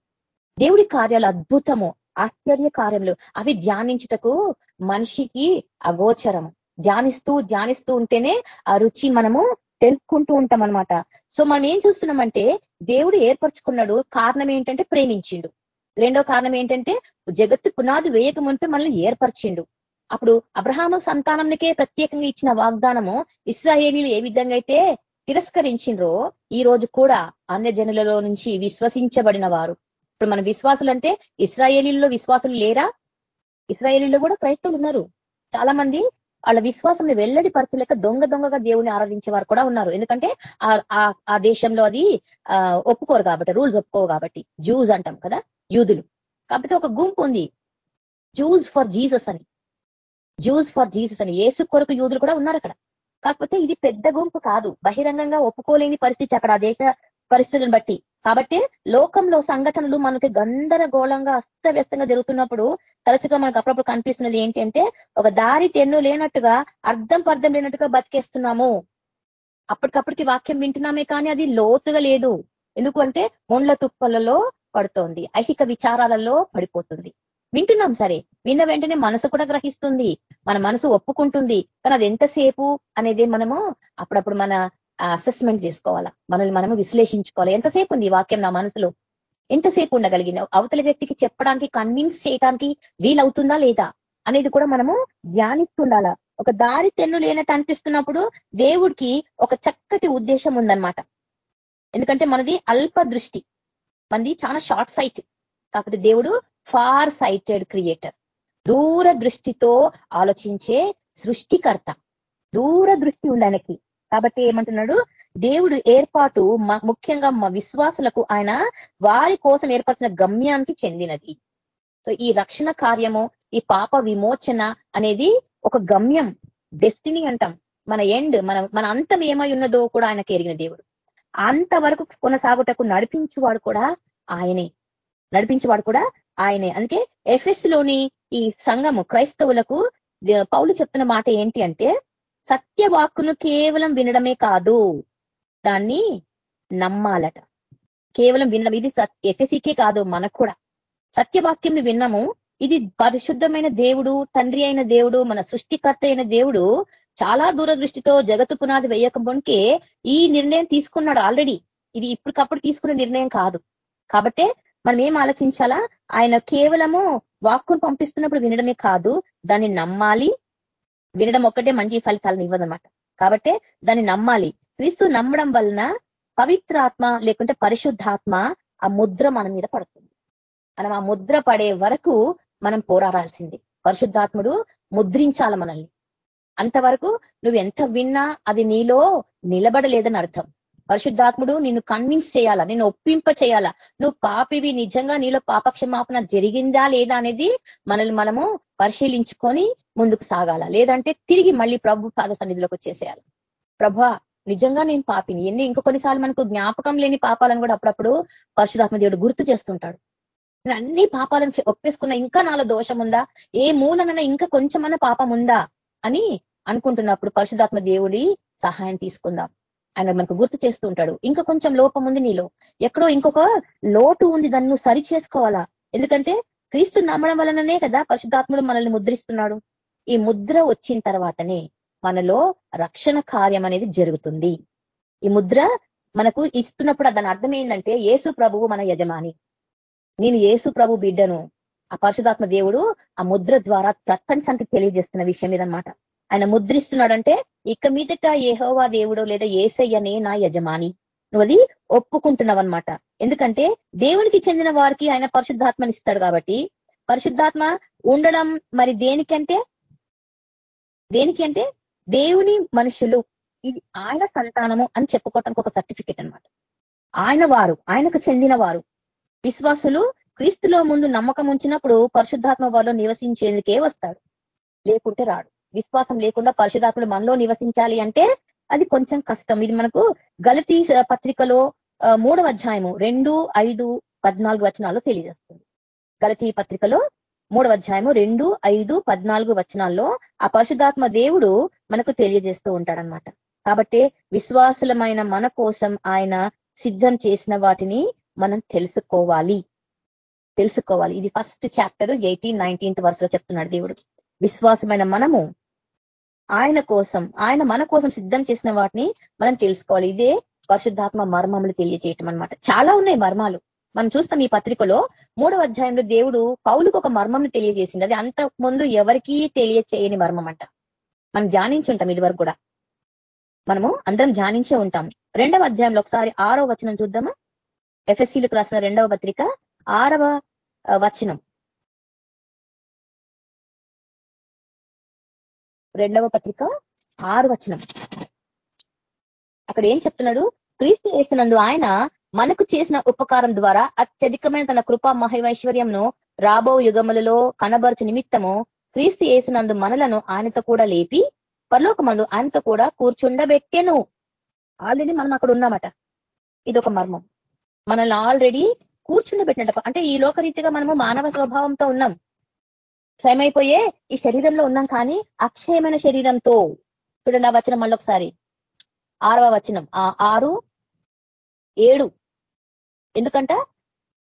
దేవుడి కార్యాలు అద్భుతము ఆశ్చర్య కార్యములు. అవి ధ్యానించుటకు మనిషికి అగోచరము ధ్యానిస్తూ ధ్యానిస్తూ ఉంటేనే ఆ రుచి మనము తెలుసుకుంటూ ఉంటాం అనమాట సో మనం ఏం చూస్తున్నామంటే దేవుడు ఏర్పరచుకున్నాడు కారణం ఏంటంటే ప్రేమించిండు. రెండో కారణం ఏంటంటే జగత్తు పునాది వేయకముంటే మనల్ని ఏర్పరిచిండు. అప్పుడు అబ్రహాము సంతానంకే ప్రత్యేకంగా ఇచ్చిన వాగ్దానము ఇస్రాయేలీలు ఏ విధంగా అయితే తిరస్కరించిండ్రో ఈ రోజు కూడా అన్య జనులలో నుంచి విశ్వసించబడిన వారు ఇప్పుడు మన విశ్వాసులు అంటే ఇస్రాయేలీల్లో విశ్వాసులు లేరా? ఇస్రాయేలీలో కూడా క్రైస్తవులు ఉన్నారు. చాలా మంది వాళ్ళ విశ్వాసం వెల్లడి పరచలేక దొంగ దొంగగా దేవుని ఆరాధించే వారు కూడా ఉన్నారు. ఎందుకంటే ఆ దేశంలో అది ఒప్పుకోరు కాబట్టి రూల్స్ ఒప్పుకోవు కాబట్టి. జూస్ అంటాం కదా యూదులు. కాబట్టి ఒక గుంపు ఉంది. జూస్ ఫర్ జీసస్ అని. జూస్ ఫర్ జీసస్ అని ఏసు కొరకు యూదులు కూడా ఉన్నారు అక్కడ. కాకపోతే ఇది పెద్ద గుంపు కాదు. బహిరంగంగా ఒప్పుకోలేని పరిస్థితి అక్కడ ఆ దేశ పరిస్థితులను బట్టి. కాబట్టి లోకంలో సంఘటనలు మనకి గందరగోళంగా అస్తవ్యస్తంగా జరుగుతున్నప్పుడు తరచుగా మనకు అప్పుడప్పుడు కనిపిస్తున్నది ఏంటి అంటే ఒక దారి తెన్ను లేనట్టుగా అర్థం పర్థం లేనట్టుగా బతికేస్తున్నాము. అప్పటికప్పటికి వాక్యం వింటున్నామే కానీ అది లోతుగా లేదు. ఎందుకంటే మొండ్ల తుప్పలలో పడుతోంది. ఐహిక విచారాలలో పడిపోతుంది. వింటున్నాం సరే. విన్న వెంటనే మనసు కూడా గ్రహిస్తుంది. మన మనసు ఒప్పుకుంటుంది. కానీ అది ఎంతసేపు అనేది మనము అప్పుడప్పుడు మన అసెస్మెంట్ చేసుకోవాలా. మనల్ని మనము విశ్లేషించుకోవాలి. ఎంతసేపు ఉంది వాక్యం నా మనసులో? ఎంతసేపు ఉండగలిగింది? అవతల వ్యక్తికి చెప్పడానికి కన్విన్స్ చేయడానికి వీలవుతుందా లేదా అనేది కూడా మనము ధ్యానిస్తుండాలా. ఒక దారి తెన్ను లేనట్టు అనిపిస్తున్నప్పుడు దేవుడికి ఒక చక్కటి ఉద్దేశం ఉందన్నమాట. ఎందుకంటే మనది అల్ప దృష్టి. మనది చాలా షార్ట్ సైట్ కాబట్టి దేవుడు ఫార్ సైటెడ్ క్రియేటర్ దూర దృష్టితో ఆలోచించే సృష్టికర్త. దూర దృష్టి ఉంది ఆయనకి. కాబట్టి ఏమంటున్నాడు? దేవుడు ఏర్పాటు ముఖ్యంగా మా విశ్వాసులకు ఆయన వారి కోసం ఏర్పరిచిన గమ్యానికి చెందినది. సో ఈ రక్షణ కార్యము ఈ పాప విమోచన అనేది ఒక గమ్యం డెస్టినీ అంటాం. మన ఎండ్ మన మన అంతం ఏమై ఉన్నదో కూడా ఆయనకి ఎరిగిన దేవుడు. అంతవరకు కొనసాగుటకు నడిపించువాడు కూడా ఆయనే. నడిపించేవాడు కూడా ఆయనే. అందుకే ఎఫ్ఎస్లోని ఈ సంఘము క్రైస్తవులకు పౌలు చెప్తున్న మాట ఏంటి అంటే సత్యవాక్కును కేవలం వినడమే కాదు దాన్ని నమ్మాలట. కేవలం వినడం ఇది ఎఫ్ఎస్సీకే కాదు మనకు కూడా. సత్యవాక్యం విన్నాము. ఇది పరిశుద్ధమైన దేవుడు తండ్రి అయిన దేవుడు మన సృష్టికర్త అయిన దేవుడు చాలా దూరదృష్టితో జగత్తు పునాది వేయకముందుకే ఈ నిర్ణయం తీసుకున్నాడు ఆల్రెడీ. ఇది ఇప్పటికప్పుడు తీసుకున్న నిర్ణయం కాదు. కాబట్టే మనం ఏం ఆలోచించాలా? ఆయన కేవలము వాక్కును పంపిస్తున్నప్పుడు వినడమే కాదు దాన్ని నమ్మాలి. వినడం ఒక్కటే మంచి ఫలితాలను ఇవ్వదనమాట కాబట్టి దాన్ని నమ్మాలి. క్రీస్తు నమ్మడం వలన పవిత్రాత్మ లేకుంటే పరిశుద్ధాత్మ ఆ ముద్ర మన మీద పడుతుంది. మనం ఆ ముద్ర పడే వరకు మనం పోరాడాల్సింది. పరిశుద్ధాత్ముడు ముద్రించాల మనల్ని. అంతవరకు నువ్వు ఎంత విన్నా అది నీలో నిలబడలేదని అర్థం. పరిశుద్ధాత్ముడు నిన్ను కన్విన్స్ చేయాలా? నేను ఒప్పింప చేయాలా? నువ్వు పాపివి నిజంగా నీలో పాపక్షమాపణ జరిగిందా లేదా అనేది మనల్ని మనము పరిశీలించుకొని ముందుకు సాగాల? లేదంటే తిరిగి మళ్ళీ ప్రభు పాద సన్నిధిలోకి వచ్చేసేయాలి? ప్రభు నిజంగా నేను పాపిని. ఎన్ని ఇంకో కొన్నిసార్లు మనకు జ్ఞాపకం లేని పాపాలను కూడా అప్పుడప్పుడు పరిశుధాత్మ దేవుడు గుర్తు చేస్తుంటాడు. అన్ని పాపాలను ఒప్పేసుకున్న ఇంకా నాలో దోషం ఉందా ఏ మూలనైనా ఇంకా కొంచెమన్నా పాపం ఉందా అని అనుకుంటున్నప్పుడు పరిశుధాత్మ దేవుడి సహాయం తీసుకుందాం. ఆయన మనకు గుర్తు చేస్తూ ఉంటాడు. ఇంకా కొంచెం లోపం ఉంది నీలో. ఎక్కడో ఇంకొక లోటు ఉంది దాన్ని నువ్వు సరి చేసుకోవాలా? ఎందుకంటే క్రీస్తు నమ్మడం వలననే కదా పరిశుద్ధాత్ముడు మనల్ని ముద్రిస్తున్నాడు. ఈ ముద్ర వచ్చిన తర్వాతనే మనలో రక్షణ కార్యం అనేది జరుగుతుంది. ఈ ముద్ర మనకు ఇస్తున్నప్పుడు దాని అర్థం ఏంటంటే ఏసు ప్రభువు మన యజమాని. నేను ఏసు ప్రభు బిడ్డను. ఆ పరిశుధాత్మ దేవుడు ఆ ముద్ర ద్వారా ప్రపంచానికి తెలియజేస్తున్న విషయం ఇదనమాట ఆయన ముద్రిస్తున్నాడంటే ఇక మీదట ఏహోవా దేవుడు లేదా ఏసయ్యనే నా యజమాని. నువ్వు అది ఒప్పుకుంటున్నావు అనమాట ఎందుకంటే దేవునికి చెందిన వారికి ఆయన పరిశుద్ధాత్మని ఇస్తాడు కాబట్టి పరిశుద్ధాత్మ ఉండడం మరి దేనికంటే దేనికి అంటే దేవుని మనుషులు. ఇది ఆయన సంతానము అని చెప్పుకోవటానికి ఒక సర్టిఫికేట్ అనమాట ఆయన వారు ఆయనకు చెందిన వారు. విశ్వాసులు క్రీస్తులో ముందు నమ్మకం ఉంచినప్పుడు పరిశుద్ధాత్మ వారిలో నివసించేందుకే వస్తాడు. లేకుంటే రాడు. విశ్వాసం లేకుండా పరిశుధాత్మలు మనలో నివసించాలి అంటే అది కొంచెం కష్టం. ఇది మనకు గలతీ పత్రికలో మూడవ అధ్యాయము రెండు ఐదు పద్నాలుగు వచనాల్లో తెలియజేస్తుంది. గలతీ పత్రికలో మూడవ అధ్యాయము రెండు ఐదు పద్నాలుగు వచనాల్లో ఆ పరిశుధాత్మ దేవుడు మనకు తెలియజేస్తూ ఉంటాడనమాట కాబట్టి విశ్వాసులమైన మన కోసం ఆయన సిద్ధం చేసిన వాటిని మనం తెలుసుకోవాలి. తెలుసుకోవాలి. ఇది ఫస్ట్ చాప్టర్ ఎయిటీన్ నైన్టీన్త్ వరుసలో చెప్తున్నాడు దేవుడు. విశ్వాసమైన మనము ఆయన కోసం ఆయన మన కోసం సిద్ధం చేసిన వాటిని మనం తెలుసుకోవాలి. ఇదే పరిశుద్ధాత్మ మర్మములు తెలియజేయటం అనమాట చాలా ఉన్నాయి మర్మాలు. మనం చూస్తాం ఈ పత్రికలో మూడవ అధ్యాయంలో దేవుడు పౌలుకు ఒక మర్మంను తెలియజేసింది అది అంత ముందు ఎవరికీ తెలియచేయని మర్మం అంట మనం ధ్యానించి ఉంటాం ఇది వరకు కూడా. మనము అందరం ధ్యానించే ఉంటాం. రెండవ అధ్యాయంలో ఒకసారి ఆరో వచనం చూద్దామా? ఎఫ్ఎస్సీలకు రాసిన రెండవ పత్రిక ఆరవ వచనం. రెండవ పత్రిక ఆరు వచనం అక్కడ ఏం చెప్తున్నాడు? క్రీస్తు చేసినందు ఆయన మనకు చేసిన ఉపకారం ద్వారా అత్యధికమైన తన కృపా మహైవైశ్వర్యంను రాబో యుగములలో కనబరచు నిమిత్తము క్రీస్తు వేసినందు మనలను ఆయనతో కూడా లేపి పరలోకమందు ఆయనతో కూడా కూర్చుండబెట్టెను. ఆల్రెడీ మనం అక్కడ ఉన్నామట. ఇది ఒక మర్మం. మనల్ని ఆల్రెడీ కూర్చుండబెట్టినట్టు. అంటే ఈ లోకరీతిగా మనము మానవ స్వభావంతో ఉన్నాం. క్షయమైపోయే ఈ శరీరంలో ఉన్నాం కానీ అక్షయమైన శరీరంతో ఇప్పుడు నా వచనం మళ్ళీ ఒకసారి. ఆరవ వచనం. ఆ ఆరు ఏడు. ఎందుకంట?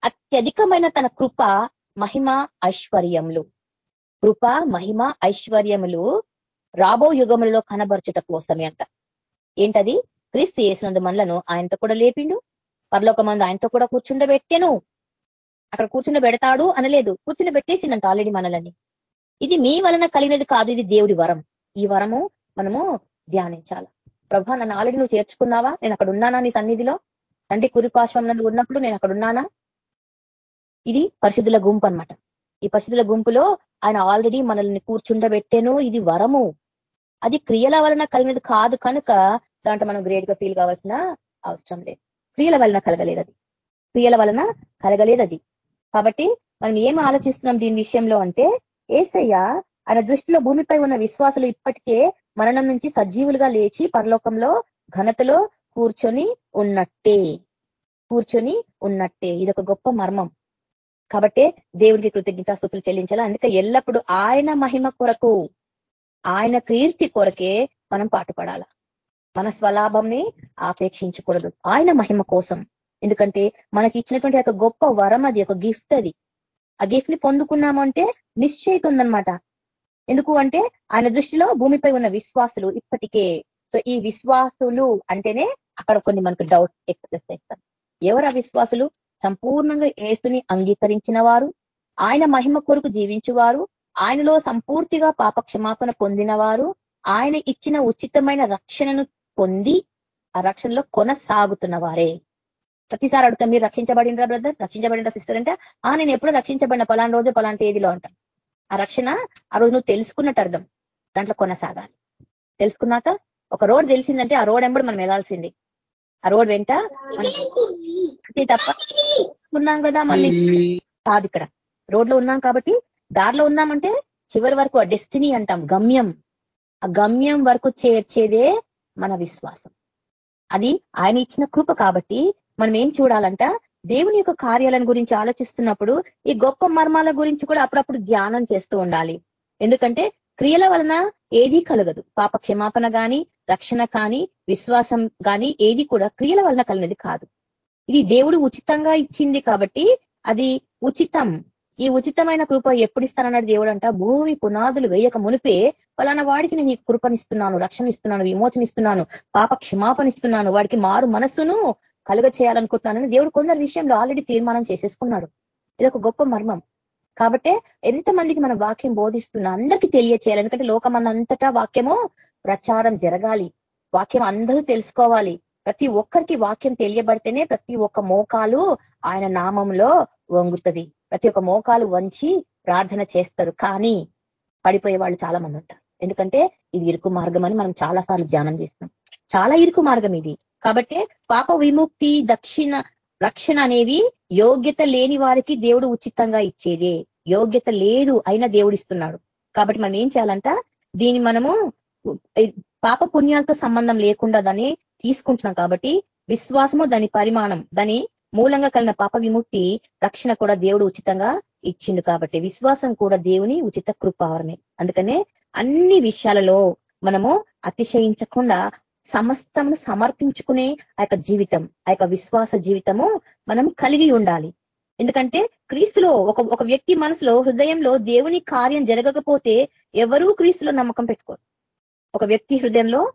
అత్యధికమైన తన కృప మహిమ ఐశ్వర్యములు. కృప మహిమ ఐశ్వర్యములు రాబో యుగములలో కనబరచుట కోసమే అంట. ఏంటది? క్రీస్తు చేసినందు మనలను ఆయనతో కూడా లేపిండు. పరలోక మందు ఆయనతో కూడా కూర్చుండబెట్టెను. అక్కడ కూర్చుని పెడతాడు అనలేదు. కూర్చుండబెట్టేసిందంట ఆల్రెడీ మనలని. ఇది మీ వలన కలిగినది కాదు ఇది దేవుడి వరం. ఈ వరము మనము ధ్యానించాల. ప్రభా నన్ను ఆల్రెడీ నువ్వు చేర్చుకున్నావా? నేను అక్కడ ఉన్నానా నీ సన్నిధిలో? తండ్రి కురిపాశ్వం నన్ను ఉన్నప్పుడు నేను అక్కడ ఉన్నానా? ఇది పరిశుద్ధుల గుంపు అనమాట ఈ పరిశుద్ధుల గుంపులో ఆయన ఆల్రెడీ మనల్ని కూర్చుండబెట్టెను. ఇది వరము. అది క్రియల వలన కలిగినది కాదు కనుక దాంట్లో మనం గ్రేట్గా ఫీల్ కావాల్సిన అవసరం లేదు. క్రియల వలన కలగలేదు అది. క్రియల వలన కలగలేదు అది. కాబట్టి మనం ఏం ఆలోచిస్తున్నాం దీని విషయంలో అంటే ఏసయ్య ఆయన దృష్టిలో భూమిపై ఉన్న విశ్వాసులు ఇప్పటికే మరణం నుంచి సజీవులుగా లేచి పరలోకంలో ఘనతలో కూర్చొని ఉన్నట్టే. కూర్చొని ఉన్నట్టే. ఇది ఒక గొప్ప మర్మం. కాబట్టి దేవుడికి కృతజ్ఞతాస్తుతులు చెల్లించాలి? అందుకే ఎల్లప్పుడూ ఆయన మహిమ కొరకు ఆయన కీర్తి కొరకే మనం పాటుపడాల. మన స్వలాభంని ఆపేక్షించకూడదు. ఆయన మహిమ కోసం. ఎందుకంటే మనకి ఇచ్చినటువంటి ఒక గొప్ప వరం అది ఒక గిఫ్ట్ అది. ఆ గిఫ్ట్ని పొందుకున్నామంటే నిశ్చయిత ఉందనమాట ఎందుకు అంటే ఆయన దృష్టిలో భూమిపై ఉన్న విశ్వాసులు ఇప్పటికే. సో ఈ విశ్వాసులు అంటేనే అక్కడ కొన్ని మనకు డౌట్ ఎక్స్ప్రెస్ చేస్తారు ఎవరు ఆ విశ్వాసులు? సంపూర్ణంగా ఏసుని అంగీకరించిన వారు ఆయన మహిమ కొరకు జీవించువారు ఆయనలో సంపూర్తిగా పాప క్షమాపణ పొందిన వారు ఆయన ఇచ్చిన ఉచితమైన రక్షణను పొంది ఆ రక్షణలో కొనసాగుతున్న వారే. ప్రతిసారి అడుగుతాం మీరు రక్షించబడినరా బ్రదర్ రక్షించబడిన సిస్టర్ అంటే. ఆ నేను ఎప్పుడు రక్షించబడిన? పలానా రోజు పలానా తేదీలో? అంటాం. ఆ రక్షణ ఆ రోజు నువ్వు తెలుసుకున్నట్టు అర్థం. దాంట్లో కొనసాగాలి. తెలుసుకున్నాక ఒక రోడ్ తెలిసిందంటే ఆ రోడ్ ఎంబడి మనం వెళ్ళాల్సింది. ఆ రోడ్ వెంట అంతే తప్ప ఉన్నాం కదా మళ్ళీ. కాదు ఇక్కడ. రోడ్లో ఉన్నాం కాబట్టి దారిలో ఉన్నామంటే చివరి వరకు ఆ డెస్టినీ అంటాం. గమ్యం. ఆ గమ్యం వరకు చేర్చేదే మన విశ్వాసం. అది ఆయన ఇచ్చిన కృప కాబట్టి మనం ఏం చూడాలంట? దేవుని యొక్క కార్యాలను గురించి ఆలోచిస్తున్నప్పుడు ఈ గొప్ప మర్మాల గురించి కూడా అప్పుడప్పుడు ధ్యానం చేస్తూ ఉండాలి. ఎందుకంటే క్రియల వలన ఏదీ కలగదు. పాప క్షమాపణ కానీ రక్షణ కానీ విశ్వాసం కానీ ఏది కూడా క్రియల వలన కలిగినది కాదు. ఇది దేవుడు ఉచితంగా ఇచ్చింది కాబట్టి అది ఉచితం. ఈ ఉచితమైన కృప ఎప్పుడు ఇస్తానన్నాడు దేవుడు అంట భూమి పునాదులు వేయక మునిపే ఫలానా వాడికి నేను కృపనిస్తున్నాను రక్షణ ఇస్తున్నాను విమోచన ఇస్తున్నాను పాప క్షమాపణ ఇస్తున్నాను వాడికి మారు మనస్సును కలుగ చేయాలనుకుంటున్నానని దేవుడు కొందరి విషయంలో ఆల్రెడీ తీర్మానం చేసేసుకున్నాడు. ఇది ఒక గొప్ప మర్మం. కాబట్టి ఎంతమందికి మన వాక్యం బోధిస్తున్నా అందరికీ తెలియచేయాలి. ఎందుకంటే లోకమన్నంతటా వాక్యము ప్రచారం జరగాలి. వాక్యం అందరూ తెలుసుకోవాలి. ప్రతి ఒక్కరికి వాక్యం తెలియబడితేనే ప్రతి ఒక్క మోకాలు ఆయన నామంలో వంగుతుంది. ప్రతి ఒక్క మోకాలు వంచి ప్రార్థన చేస్తారు. కానీ పడిపోయే వాళ్ళు చాలా మంది ఉంటారు. ఎందుకంటే ఇది ఇరుకు మార్గం అని మనం చాలా సార్లు ధ్యానం చేస్తాం చాలా ఇరుకు మార్గం ఇది. కాబట్టి పాప విముక్తి దక్షిణ రక్షణ అనేవి యోగ్యత లేని వారికి దేవుడు ఉచితంగా ఇచ్చేదే. యోగ్యత లేదు అయినా దేవుడు ఇస్తున్నాడు. కాబట్టి మనం ఏం చేయాలంట? దీన్ని మనము పాప పుణ్యాలతో సంబంధం లేకుండా దాన్ని తీసుకుంటున్నాం కాబట్టి విశ్వాసము దాని పరిమాణం దాని మూలంగా కలిగిన పాప విముక్తి రక్షణ కూడా దేవుడు ఉచితంగా ఇచ్చిండు కాబట్టి విశ్వాసం కూడా దేవుని ఉచిత కృపావరమే. అందుకనే అన్ని విషయాలలో మనము అతిశయించకుండా సమస్తము సమర్పించుకునే ఆ జీవితం ఆ విశ్వాస జీవితము మనం కలిగి ఉండాలి. ఎందుకంటే క్రీస్తులో ఒక ఒక వ్యక్తి మనసులో హృదయంలో దేవుని కార్యం జరగకపోతే ఎవరూ క్రీస్తులో నమ్మకం పెట్టుకోరు. ఒక వ్యక్తి హృదయంలో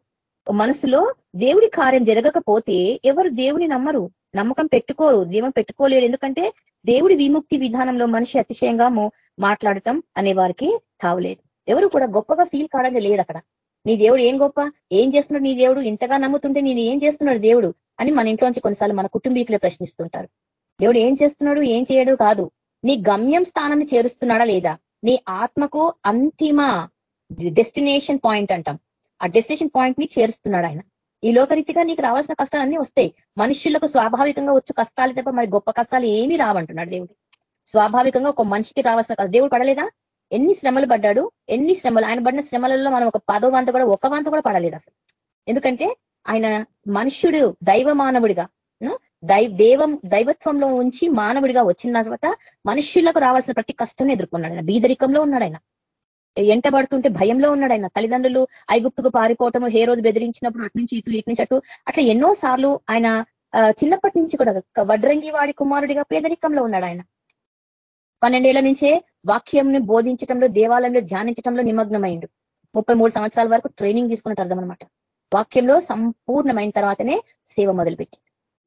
మనసులో దేవుడి కార్యం జరగకపోతే ఎవరు దేవుని నమ్మరు నమ్మకం పెట్టుకోరు దేవుని పెట్టుకోలేరు. ఎందుకంటే దేవుడి విముక్తి విధానంలో మనిషి అతిశయంగా మాట్లాడటం అనే వారికి తావులేదు. ఎవరు కూడా గొప్పగా ఫీల్ కావడం లేదు అక్కడ. నీ దేవుడు ఏం గొప్ప? ఏం చేస్తున్నాడు నీ దేవుడు? ఇంతగా నమ్ముతుంటే నేను ఏం చేస్తున్నాడు దేవుడు? అని మన ఇంట్లోంచి కొన్నిసార్లు మన కుటుంబీకులే ప్రశ్నిస్తుంటారు. దేవుడు ఏం చేస్తున్నాడు? ఏం చేయడు కాదు. నీ గమ్యం స్థానాన్ని చేరుస్తున్నాడా లేదా? నీ ఆత్మకు అంతిమ డెస్టినేషన్ పాయింట్ అంటాం. ఆ డెస్టినేషన్ పాయింట్ని చేరుస్తున్నాడు ఆయన. ఈ లోకరీతిగా నీకు రావాల్సిన కష్టాలన్నీ వస్తాయి. మనుషులకు స్వాభావికంగా వచ్చు కష్టాలు తప్ప మరి గొప్ప కష్టాలు ఏమీ రావంటున్నాడు దేవుడు. స్వాభావికంగా ఒక మనిషికి రావాల్సిన దేవుడు పడలేదా? ఎన్ని శ్రమలు పడ్డాడు ఎన్ని శ్రమలు ఆయన పడిన శ్రమలలో మనం ఒక పదో వంత కూడా ఒక వంత కూడా పడలేదు అసలు. ఎందుకంటే ఆయన మనుష్యుడు దైవ మానవుడిగా దేవం దైవత్వంలో ఉంచి మానవుడిగా వచ్చిన తర్వాత మనుష్యులకు రావాల్సిన ప్రతి కష్టం ఎదుర్కొన్నాడు ఆయన. బీదరికంలో ఉన్నాడు ఆయన. ఎంటబడుతుంటే భయంలో ఉన్నాడు ఆయన. తల్లిదండ్రులు ఐగుప్తుకు పారిపోవటము హే రోజు బెదిరించినప్పుడు అటు నుంచి ఇటు ఇటు నుంచి అటు అట్లా ఎన్నో సార్లు ఆయన చిన్నప్పటి నుంచి కూడా వడ్రంగి వాడి కుమారుడిగా పేదరికంలో ఉన్నాడు ఆయన. పన్నెండేళ్ళ నుంచే వాక్యంని బోధించడంలో దేవాలయంలో ధ్యానించడంలో నిమగ్నమైండు. ముప్పై సంవత్సరాల వరకు ట్రైనింగ్ తీసుకున్నట్టు అర్థం అనమాట వాక్యంలో సంపూర్ణమైన తర్వాతనే సేవ మొదలుపెట్టి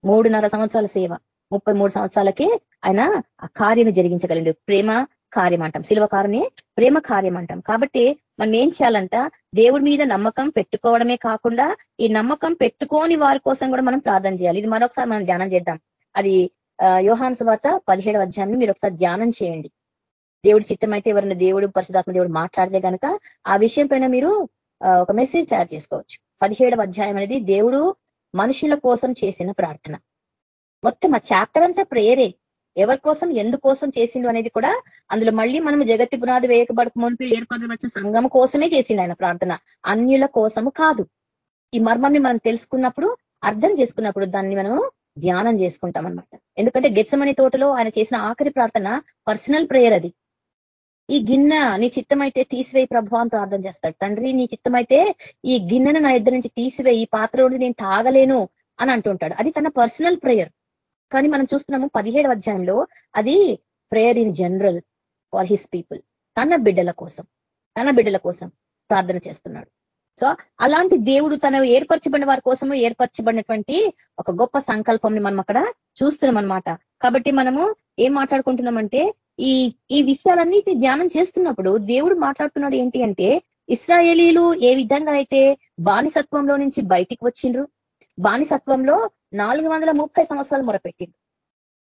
మూడున్నర సంవత్సరాల సేవ. ముప్పై సంవత్సరాలకే ఆయన ఆ కార్యం జరిగించగలిండు ప్రేమ కార్యం అంటాం శిల్వ కార్యమే ప్రేమ కార్యం అంటాం కాబట్టి మనం ఏం చేయాలంట దేవుడి మీద నమ్మకం పెట్టుకోవడమే కాకుండా ఈ నమ్మకం పెట్టుకోని వారి కోసం కూడా మనం ప్రార్థన చేయాలి. ఇది మరొకసారి మనం ధ్యానం చేద్దాం. అది యోహాన్ వార్త పదిహేడు అధ్యాయాన్ని మీరు ఒకసారి ధ్యానం చేయండి. దేవుడి చిత్తం అయితే ఎవరైనా దేవుడు పరిశుధాత్మ దేవుడు మాట్లాడితే కనుక ఆ విషయం పైన మీరు ఒక మెసేజ్ తయారు చేసుకోవచ్చు. పదిహేడవ అధ్యాయం అనేది దేవుడు మనుషుల కోసం చేసిన ప్రార్థన. మొత్తం ఆ చాప్టర్ అంతా ప్రేయరే ఎవరి కోసం ఎందుకోసం చేసిండు అనేది కూడా అందులో మళ్ళీ మనం జగత్తి పునాది వేయకబడక మునిపి ఏర్పడవచ్చే సంఘం కోసమే చేసిండు ఆయన ప్రార్థన. అన్యుల కోసము కాదు. ఈ మర్మాన్ని మనం తెలుసుకున్నప్పుడు అర్థం చేసుకున్నప్పుడు దాన్ని మనం ధ్యానం చేసుకుంటాం అనమాట ఎందుకంటే గెచ్చమని తోటలో ఆయన చేసిన ఆఖరి ప్రార్థన పర్సనల్ ప్రేయర్ అది. ఈ గిన్నె నీ చిత్తమైతే తీసివేయి ప్రభు అని ప్రార్థన చేస్తాడు. తండ్రి నీ చిత్తమైతే ఈ గిన్నెను నా ఇద్దరి నుంచి తీసివేయి ఈ పాత్ర నేను తాగలేను అని అంటుంటాడు. అది తన పర్సనల్ ప్రేయర్. కానీ మనం చూస్తున్నాము పదిహేడు అధ్యాయంలో అది prayer in general for his people. తన బిడ్డల కోసం తన బిడ్డల కోసం ప్రార్థన చేస్తున్నాడు. సో అలాంటి దేవుడు తన ఏర్పరచబడిన వారి కోసము ఏర్పరచబడినటువంటి ఒక గొప్ప సంకల్పంని మనం అక్కడ చూస్తున్నాం అనమాట కాబట్టి మనము ఏం మాట్లాడుకుంటున్నామంటే ఈ ఈ విషయాలన్నీ ధ్యానం చేస్తున్నప్పుడు దేవుడు మాట్లాడుతున్నాడు ఏంటి అంటే ఇస్రాయేలీలు ఏ విధంగా అయితే బానిసత్వంలో నుంచి బయటికి వచ్చిండ్రు బానిసత్వంలో నాలుగు వందల ముప్పై సంవత్సరాలు మొరపెట్టిండ్రు.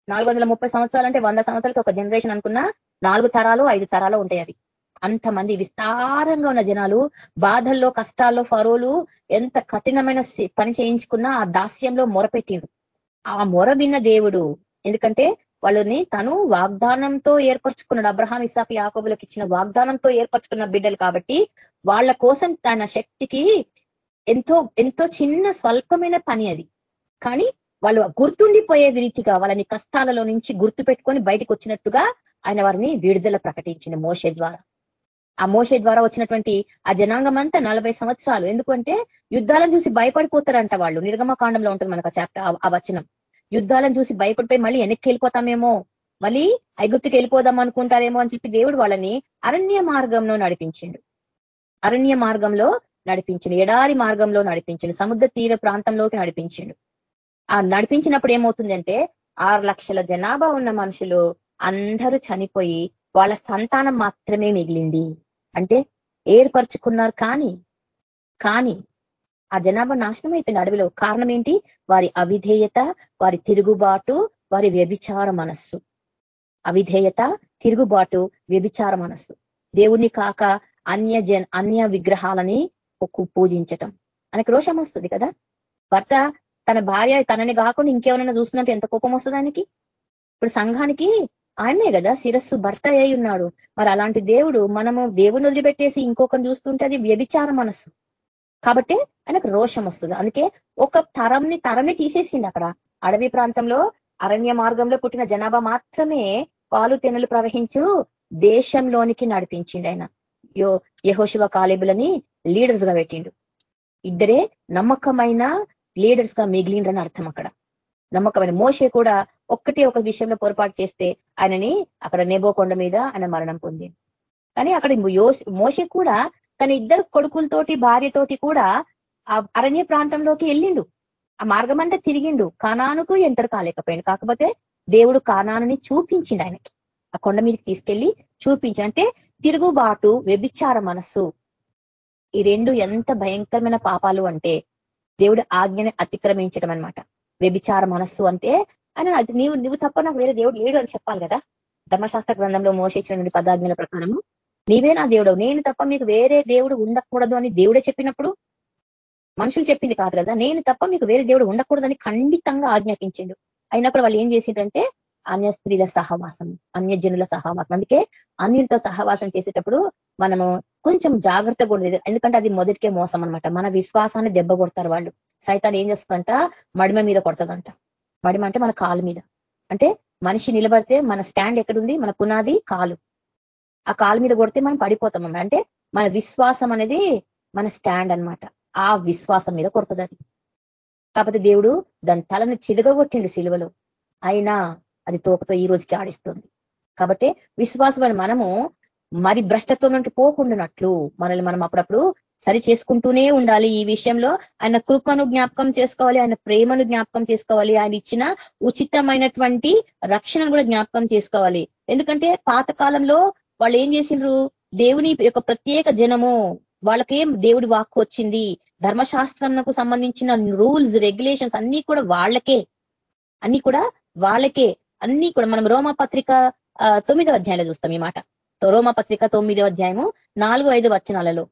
నాలుగు వందల ముప్పై సంవత్సరాలు అంటే వంద సంవత్సరాలకి ఒక జనరేషన్ అనుకున్నా నాలుగు తరాలు ఐదు తరాలు ఉంటాయి అవి. అంతమంది విస్తారంగా ఉన్న జనాలు బాధల్లో కష్టాల్లో ఫరోలు ఎంత కఠినమైన పని చేయించుకున్నా ఆ దాస్యంలో మొరపెట్టిండు ఆ మొర విన్న దేవుడు ఎందుకంటే వాళ్ళని తను వాగ్దానంతో ఏర్పరచుకున్నాడు. అబ్రహాం ఇసాఫ్ యాకబులకు ఇచ్చిన వాగ్దానంతో ఏర్పరచుకున్న బిడ్డలు కాబట్టి వాళ్ళ కోసం తన శక్తికి ఎంతో ఎంతో చిన్న స్వల్పమైన పని అది. కానీ వాళ్ళు గుర్తుండిపోయే రీతిగా వాళ్ళని కష్టాలలో నుంచి గుర్తు పెట్టుకొని బయటకు వచ్చినట్టుగా ఆయన వారిని విడుదల ప్రకటించిన మోషే ద్వారా. ఆ మోషే ద్వారా వచ్చినటువంటి ఆ జనాంగం అంతా నలభై సంవత్సరాలు. ఎందుకంటే యుద్ధాలను చూసి భయపడిపోతారంట వాళ్ళు. నిర్గమకాండంలో ఉంటుంది మనకు చాప్టర్ ఆ వచనం. యుద్ధాలను చూసి భయపడిపోయి మళ్ళీ వెనక్కి వెళ్ళిపోతామేమో మళ్ళీ ఐగుప్తుకి వెళ్ళిపోదాం అనుకుంటారేమో అని చెప్పి దేవుడు వాళ్ళని అరణ్య మార్గంలో నడిపించిండు. అరణ్య మార్గంలో నడిపించిండు ఎడారి మార్గంలో నడిపించిండు సముద్ర తీర ప్రాంతంలోకి నడిపించిండు. ఆ నడిపించినప్పుడు ఏమవుతుందంటే ఆరు లక్షల జనాభా ఉన్న మనుషులు అందరూ చనిపోయి వాళ్ళ సంతానం మాత్రమే మిగిలింది. అంటే ఏర్పరచుకున్నారు కానీ కానీ ఆ జనాభా నాశనం అయిపోయింది అడవిలో. కారణం ఏంటి? వారి అవిధేయత వారి తిరుగుబాటు వారి వ్యభిచార మనస్సు. అవిధేయత తిరుగుబాటు వ్యభిచార మనస్సు. దేవుణ్ణి కాక అన్య జన్ అన్య విగ్రహాలని పూజించటం. ఆయనకు రోషం వస్తుంది కదా? భర్త తన భార్య తనని కాకుండా ఇంకేమైనా చూస్తున్నట్టు ఎంత కోపం వస్తుంది ఆయనకి? ఇప్పుడు సంఘానికి ఆయనే కదా శిరస్సు భర్త అయి ఉన్నాడు. మరి అలాంటి దేవుడు మనము దేవుని వదిలిపెట్టేసి ఇంకొకరిని చూస్తుంటే అది వ్యభిచార మనస్సు. కాబట్టి ఆయనకు రోషం వస్తుంది. అందుకే ఒక తరంని తరమే తీసేసింది అక్కడ. అడవి ప్రాంతంలో అరణ్య మార్గంలో పుట్టిన జనాభా మాత్రమే పాలు తెనులు ప్రవహించు దేశంలోనికి నడిపించిండు ఆయన. యో యహోశివ కాలేబులని లీడర్స్గా పెట్టిండు. ఇద్దరే నమ్మకమైన లీడర్స్గా మిగిలిండ్రని అర్థం అక్కడ. నమ్మకమైన మోషే కూడా ఒక్కటే ఒక విషయంలో పొరపాటు చేస్తే ఆయనని అక్కడ నేబోకొండ మీద ఆయన మరణం పొంది కానీ అక్కడ మోషే కూడా తన ఇద్దరు కొడుకులతోటి భార్యతోటి కూడా ఆ అరణ్య ప్రాంతంలోకి వెళ్ళిండు. ఆ మార్గం అంతా తిరిగిండు. కానానుకు ఎంటర్ కాలేకపోయాడు. కాకపోతే దేవుడు కానానని చూపించిండు ఆయనకి. ఆ కొండ మీదకి తీసుకెళ్ళి చూపించి. అంటే తిరుగుబాటు వ్యభిచార మనస్సు. ఈ రెండు ఎంత భయంకరమైన పాపాలు అంటే దేవుడు ఆజ్ఞని అతిక్రమించడం అనమాట వ్యభిచార మనస్సు అంటే అని అది నీవు నువ్వు తప్ప నాకు వేరే దేవుడు లేడు అని చెప్పాలి కదా. ధర్మశాస్త్ర గ్రంథంలో మోసేసిన పదాజ్ఞల ప్రకారము. నీవే నా దేవుడు నేను తప్ప మీకు వేరే దేవుడు ఉండకూడదు అని దేవుడే చెప్పినప్పుడు మనుషులు చెప్పింది కాదు కదా. నేను తప్ప మీకు వేరే దేవుడు ఉండకూడదని ఖండితంగా ఆజ్ఞాపించిండు. అయినప్పుడు వాళ్ళు ఏం చేసిండ్రంటే అన్య స్త్రీల సహవాసం అన్య జనుల సహవాసం. అందుకే అన్యులతో సహవాసం చేసేటప్పుడు మనము కొంచెం జాగ్రత్తగా ఉండేది ఎందుకంటే అది మొదటికే మోసం అనమాట మన విశ్వాసాన్ని దెబ్బ కొడతారు వాళ్ళు. సైతాన్ని ఏం చేస్తుందంట? మడిమ మీద కొడతదంట. మడిమ అంటే మన కాలు మీద. అంటే మనిషి నిలబడితే మన స్టాండ్ ఎక్కడుంది? మన పునాది కాలు. ఆ కాలు మీద కొడితే మనం పడిపోతాం అంటే మన విశ్వాసం అనేది మన స్టాండ్ అనమాట ఆ విశ్వాసం మీద కొడుతుంది అది. కాకపోతే దేవుడు దాని తలను చిదగొట్టిండు సిలువలో. అయినా అది తోకతో ఈ రోజుకి ఆడిస్తుంది. కాబట్టి విశ్వాసమైన మనము మరి భ్రష్టత్వం నుండి పోకుండానట్లు మనల్ని మనం అప్పుడప్పుడు సరి చేసుకుంటూనే ఉండాలి ఈ విషయంలో. ఆయన కృపను జ్ఞాపకం చేసుకోవాలి ఆయన ప్రేమను జ్ఞాపకం చేసుకోవాలి ఆయన ఇచ్చిన ఉచితమైనటువంటి రక్షణను కూడా జ్ఞాపకం చేసుకోవాలి. ఎందుకంటే పాతకాలంలో వాళ్ళు ఏం చేసిండ్రు? దేవుని యొక్క ప్రత్యేక జనము వాళ్ళకేం దేవుడి వాక్కు వచ్చింది? ధర్మశాస్త్రంకు సంబంధించిన రూల్స్ రెగ్యులేషన్స్ అన్ని కూడా వాళ్ళకే. అన్ని కూడా వాళ్ళకే. అన్ని కూడా మనం రోమా పత్రిక తొమ్మిదో అధ్యాయంలో చూస్తాం ఈ మాట. రోమా పత్రిక తొమ్మిదవ అధ్యాయము నాలుగు ఐదు వచనాలలో.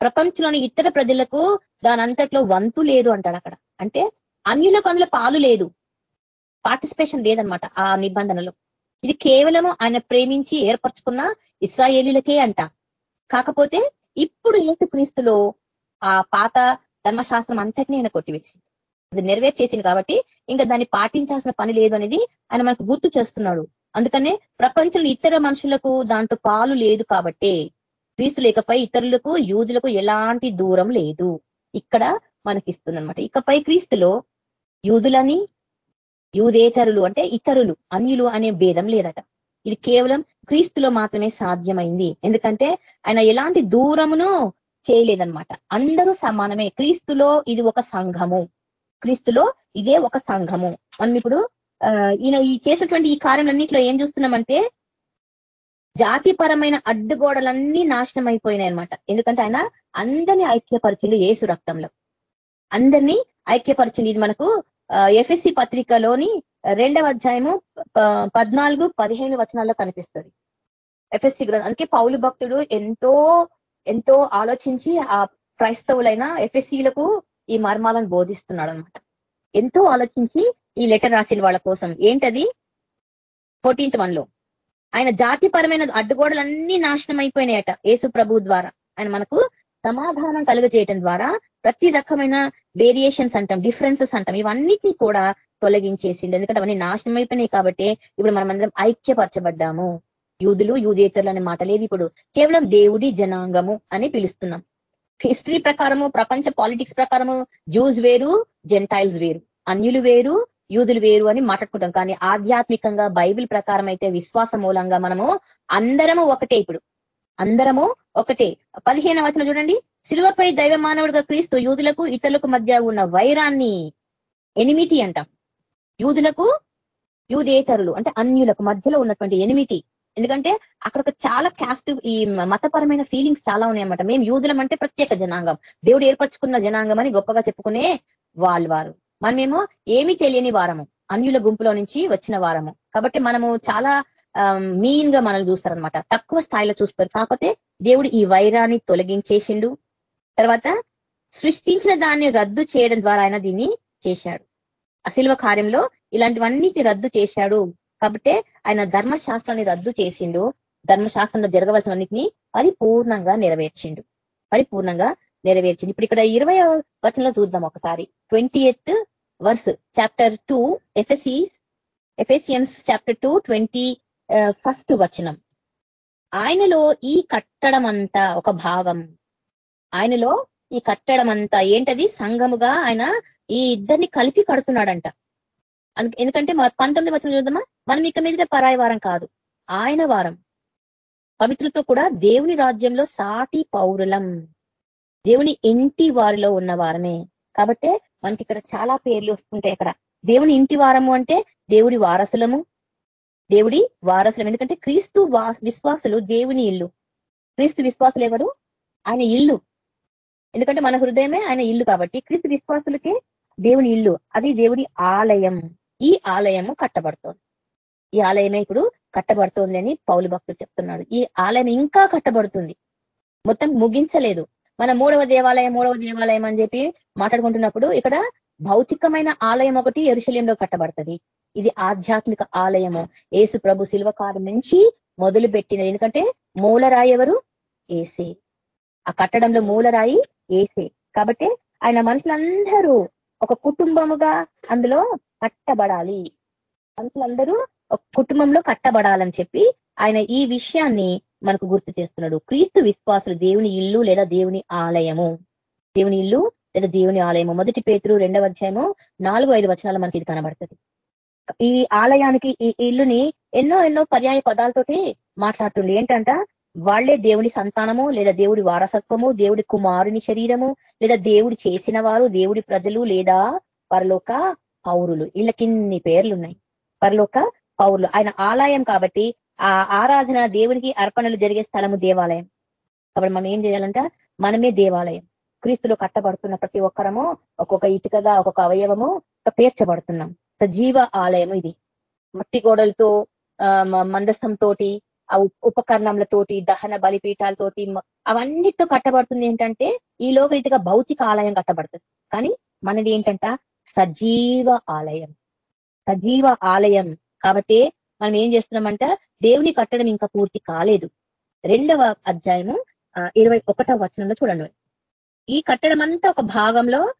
ప్రపంచంలోని ఇతర ప్రజలకు దాని అంతట్లో వంతు లేదు అంటాడు అక్కడ. అంటే అన్యులకు అందులో పాలు లేదు. పార్టిసిపేషన్ లేదనమాట ఆ నిబంధనలో. ఇది కేవలము ఆయన ప్రేమించి ఏర్పరచుకున్న ఇస్రాయేలీలకే అంట. కాకపోతే ఇప్పుడు క్రీస్తులో ఆ పాత ధర్మశాస్త్రం అంతటినీ ఆయన కొట్టివేసి అది నెరవేర్చేసింది కాబట్టి ఇంకా దాన్ని పాటించాల్సిన పని లేదు అనేది ఆయన మనకు గుర్తు చేస్తున్నాడు. అందుకనే ప్రపంచంలో ఇతర మనుషులకు దాంతో పాలు లేదు కాబట్టి క్రీస్తు లేకపై ఇతరులకు యూదులకు ఎలాంటి దూరం లేదు. ఇక్కడ మనకిస్తుందనమాట ఇకపై క్రీస్తులో యూదులని యూదేతరులు అంటే ఇతరులు అన్యులు అనే భేదం లేదట. ఇది కేవలం క్రీస్తులో మాత్రమే సాధ్యమైంది. ఎందుకంటే ఆయన ఎలాంటి దూరమును చేయలేదనమాట అందరూ సమానమే. క్రీస్తులో ఇది ఒక సంఘము. క్రీస్తులో ఇదే ఒక సంఘము. మనం ఇప్పుడు ఈయన ఈ చేసినటువంటి ఈ కార్యాలన్నింటిలో ఏం చూస్తున్నామంటే జాతిపరమైన అడ్డుగోడలన్నీ నాశనం అయిపోయినాయి అనమాట ఎందుకంటే ఆయన అందరినీ ఐక్యపరిచిండు ఏసు రక్తంలో. అందరినీ ఐక్యపరిచింది ఇది మనకు ఎఫ్ఎస్సి పత్రికలోని రెండవ అధ్యాయము పద్నాలుగు పదిహేను వచనాల్లో కనిపిస్తుంది. ఎఫ్ఎస్సి గ్రంథం అందుకే పౌలు భక్తుడు ఎంతో ఎంతో ఆలోచించి ఆ క్రైస్తవులైన ఎఫ్ఎస్సీలకు ఈ మర్మాలను బోధిస్తున్నాడు అనమాట ఎంతో ఆలోచించి ఈ లెటర్ రాసిన వాళ్ళ కోసం. ఏంటది? ఫోర్టీన్త్ వన్లో ఆయన జాతిపరమైన అడ్డుగోడలన్నీ నాశనం అయిపోయినాయట యేసు ప్రభు ద్వారా. ఆయన మనకు సమాధానం కలుగజేయటం ద్వారా ప్రతి రకమైన వేరియేషన్స్ అంటాం డిఫరెన్సెస్ అంటాం ఇవన్నిటిని కూడా తొలగించేసిండు. ఎందుకంటే అవన్నీ నాశనం అయిపోయినాయి కాబట్టి ఇప్పుడు మనమందరం ఐక్యపరచబడ్డాము. యూదులు యూదేతరులు అనే మాట లేదు ఇప్పుడు. కేవలం దేవుడి జనాంగము అని పిలుస్తున్నాం. హిస్టరీ ప్రకారము ప్రపంచ పాలిటిక్స్ ప్రకారము జూస్ వేరు జెంటైల్స్ వేరు. అన్యులు వేరు యూదులు వేరు అని మాట్లాడుకుంటాం. కానీ ఆధ్యాత్మికంగా బైబిల్ ప్రకారం అయితే విశ్వాస మూలంగా మనము అందరము ఒకటే ఇప్పుడు. అందరము ఒకటే. పదిహేను వచనం చూడండి. శిలువపై దైవమానవుడిగా క్రీస్తు యూదులకు ఇతరులకు మధ్య ఉన్న వైరాన్ని ఎనిమిటి అంట. యూదులకు యూదేతరులు అంటే అన్యులకు మధ్యలో ఉన్నటువంటి ఎనిమిటి ఎందుకంటే అక్కడ ఒక చాలా క్యాస్ట్ ఈ మతపరమైన ఫీలింగ్స్ చాలా ఉన్నాయన్నమాట. మేము యూదులం అంటే ప్రత్యేక జనాంగం. దేవుడు ఏర్పరచుకున్న జనాంగం అని గొప్పగా చెప్పుకునే వాళ్ళు వారు మనమేమో ఏమీ తెలియని వారము. అన్యుల గుంపులో నుంచి వచ్చిన వారము. కాబట్టి మనము చాలా మీన్గా మనల్ని చూస్తారనమాట తక్కువ స్థాయిలో చూస్తారు. కాకపోతే దేవుడు ఈ వైరాన్ని తొలగించేసిండు. తర్వాత సృష్టించిన దాన్ని రద్దు చేయడం ద్వారా ఆయన దీన్ని చేశాడు. అశిల్వ కార్యంలో ఇలాంటివన్నిటిని రద్దు చేశాడు. కాబట్టి ఆయన ధర్మశాస్త్రాన్ని రద్దు చేసిండు. ధర్మశాస్త్రంలో జరగవలసినన్నిటిని పరిపూర్ణంగా నెరవేర్చిండు. పరిపూర్ణంగా నెరవేర్చింది ఇప్పుడు ఇక్కడ ఇరవై వచనంలో చూద్దాం ఒకసారి. Twenty eighth verse chapter two ఎఫ్ఎస్ఈస్ Ephesians chapter two twenty first వచనం. ఆయనలో ఈ కట్టడం అంతా ఒక భాగం. ఆయనలో ఈ కట్టడం అంతా ఏంటది? సంఘముగా ఆయన ఈ ఇద్దరిని కలిపి కడుతున్నాడంట. ఎందుకంటే పంతొమ్మిది వచ్చిన చూద్దామా? మనం ఇక మీద పరాయి వారం కాదు. ఆయన వారం. పవిత్రతో కూడా దేవుని రాజ్యంలో సాటి పౌరులం. దేవుని ఇంటి వారిలో ఉన్న వారమే. కాబట్టి మనకి ఇక్కడ చాలా పేర్లు వస్తుంటాయి ఇక్కడ దేవుని ఇంటి వారము అంటే దేవుడి వారసులము దేవుడి వారసులం. ఎందుకంటే క్రీస్తు విశ్వాసులు దేవుని ఇల్లు. క్రీస్తు విశ్వాసులు ఎవరు? ఆయన ఇల్లు. ఎందుకంటే మన హృదయమే ఆయన ఇల్లు కాబట్టి క్రీస్తు విశ్వాసులకే దేవుని ఇల్లు. అది దేవుడి ఆలయం. ఈ ఆలయము కట్టబడుతోంది. ఈ ఆలయమే ఇప్పుడు కట్టబడుతోంది అని పౌలు భక్తుడు చెప్తున్నాడు ఈ ఆలయం ఇంకా కట్టబడుతుంది. మొత్తం ముగించలేదు. మన మూడవ దేవాలయం మూడవ దేవాలయం అని చెప్పి మాట్లాడుకుంటున్నప్పుడు ఇక్కడ భౌతికమైన ఆలయం ఒకటి ఎరుశల్యంలో కట్టబడుతుంది. ఇది ఆధ్యాత్మిక ఆలయము. ఏసు ప్రభు శిల్వకారం నుంచి మొదలు పెట్టినది ఎందుకంటే మూలరాయెవరు ఏసే ఆ కట్టడంలో మూలరాయి ఏసే కాబట్టి ఆయన మనుషులందరూ ఒక కుటుంబముగా అందులో కట్టబడాలి. మనుషులందరూ ఒక కుటుంబంలో కట్టబడాలని చెప్పి ఆయన ఈ విషయాన్ని మనకు గుర్తు చేస్తున్నాడు. క్రీస్తు విశ్వాసులు దేవుని ఇల్లు లేదా దేవుని ఆలయము. దేవుని ఇల్లు లేదా దేవుని ఆలయము. మొదటి పేతురు రెండవ అధ్యాయము నాలుగు ఐదు వచనాలు మనకి ఇది కనబడుతుంది. ఈ ఆలయానికి ఈ ఇల్లుని ఎన్నో ఎన్నో పర్యాయ పదాలతోటి మాట్లాడుతుంది ఏంటంట? వాళ్ళే దేవుని సంతానము లేదా దేవుడి వారసత్వము దేవుడి కుమారుని శరీరము లేదా దేవుడి చేసిన వారు దేవుడి ప్రజలు లేదా పరలోక పౌరులు. వీళ్ళకిన్ని పేర్లున్నాయి. పరలోక పౌరులు. ఆయన ఆలయం కాబట్టి ఆ ఆరాధన దేవునికి అర్పణలు జరిగే స్థలము దేవాలయం. కాబట్టి మనం ఏం చేయాలంట? మనమే దేవాలయం. క్రీస్తులో కట్టబడుతున్న ప్రతి ఒక్కరము ఒక్కొక్క ఇటుకగా ఒక్కొక్క అవయవము పేర్చబడుతున్నాం. సజీవ ఆలయం ఇది. మట్టి గోడలతో మందస్థం తోటి ఉపకరణములతోటి దహన బలిపీఠాలతోటి అవన్నిటితో కట్టబడుతుంది ఏంటంటే ఈ లోక రీతిగా భౌతిక ఆలయం కట్టబడుతుంది. కానీ మనది ఏంటంట సజీవ ఆలయం. సజీవ ఆలయం. కాబట్టి మనం ఏం చేస్తున్నామంట దేవుని కట్టడం ఇంకా పూర్తి కాలేదు. రెండవ అధ్యాయము ఇరవై ఒకటవ వచనంలో చూడండి. ఈ కట్టడం అంతా ఒక భాగంలో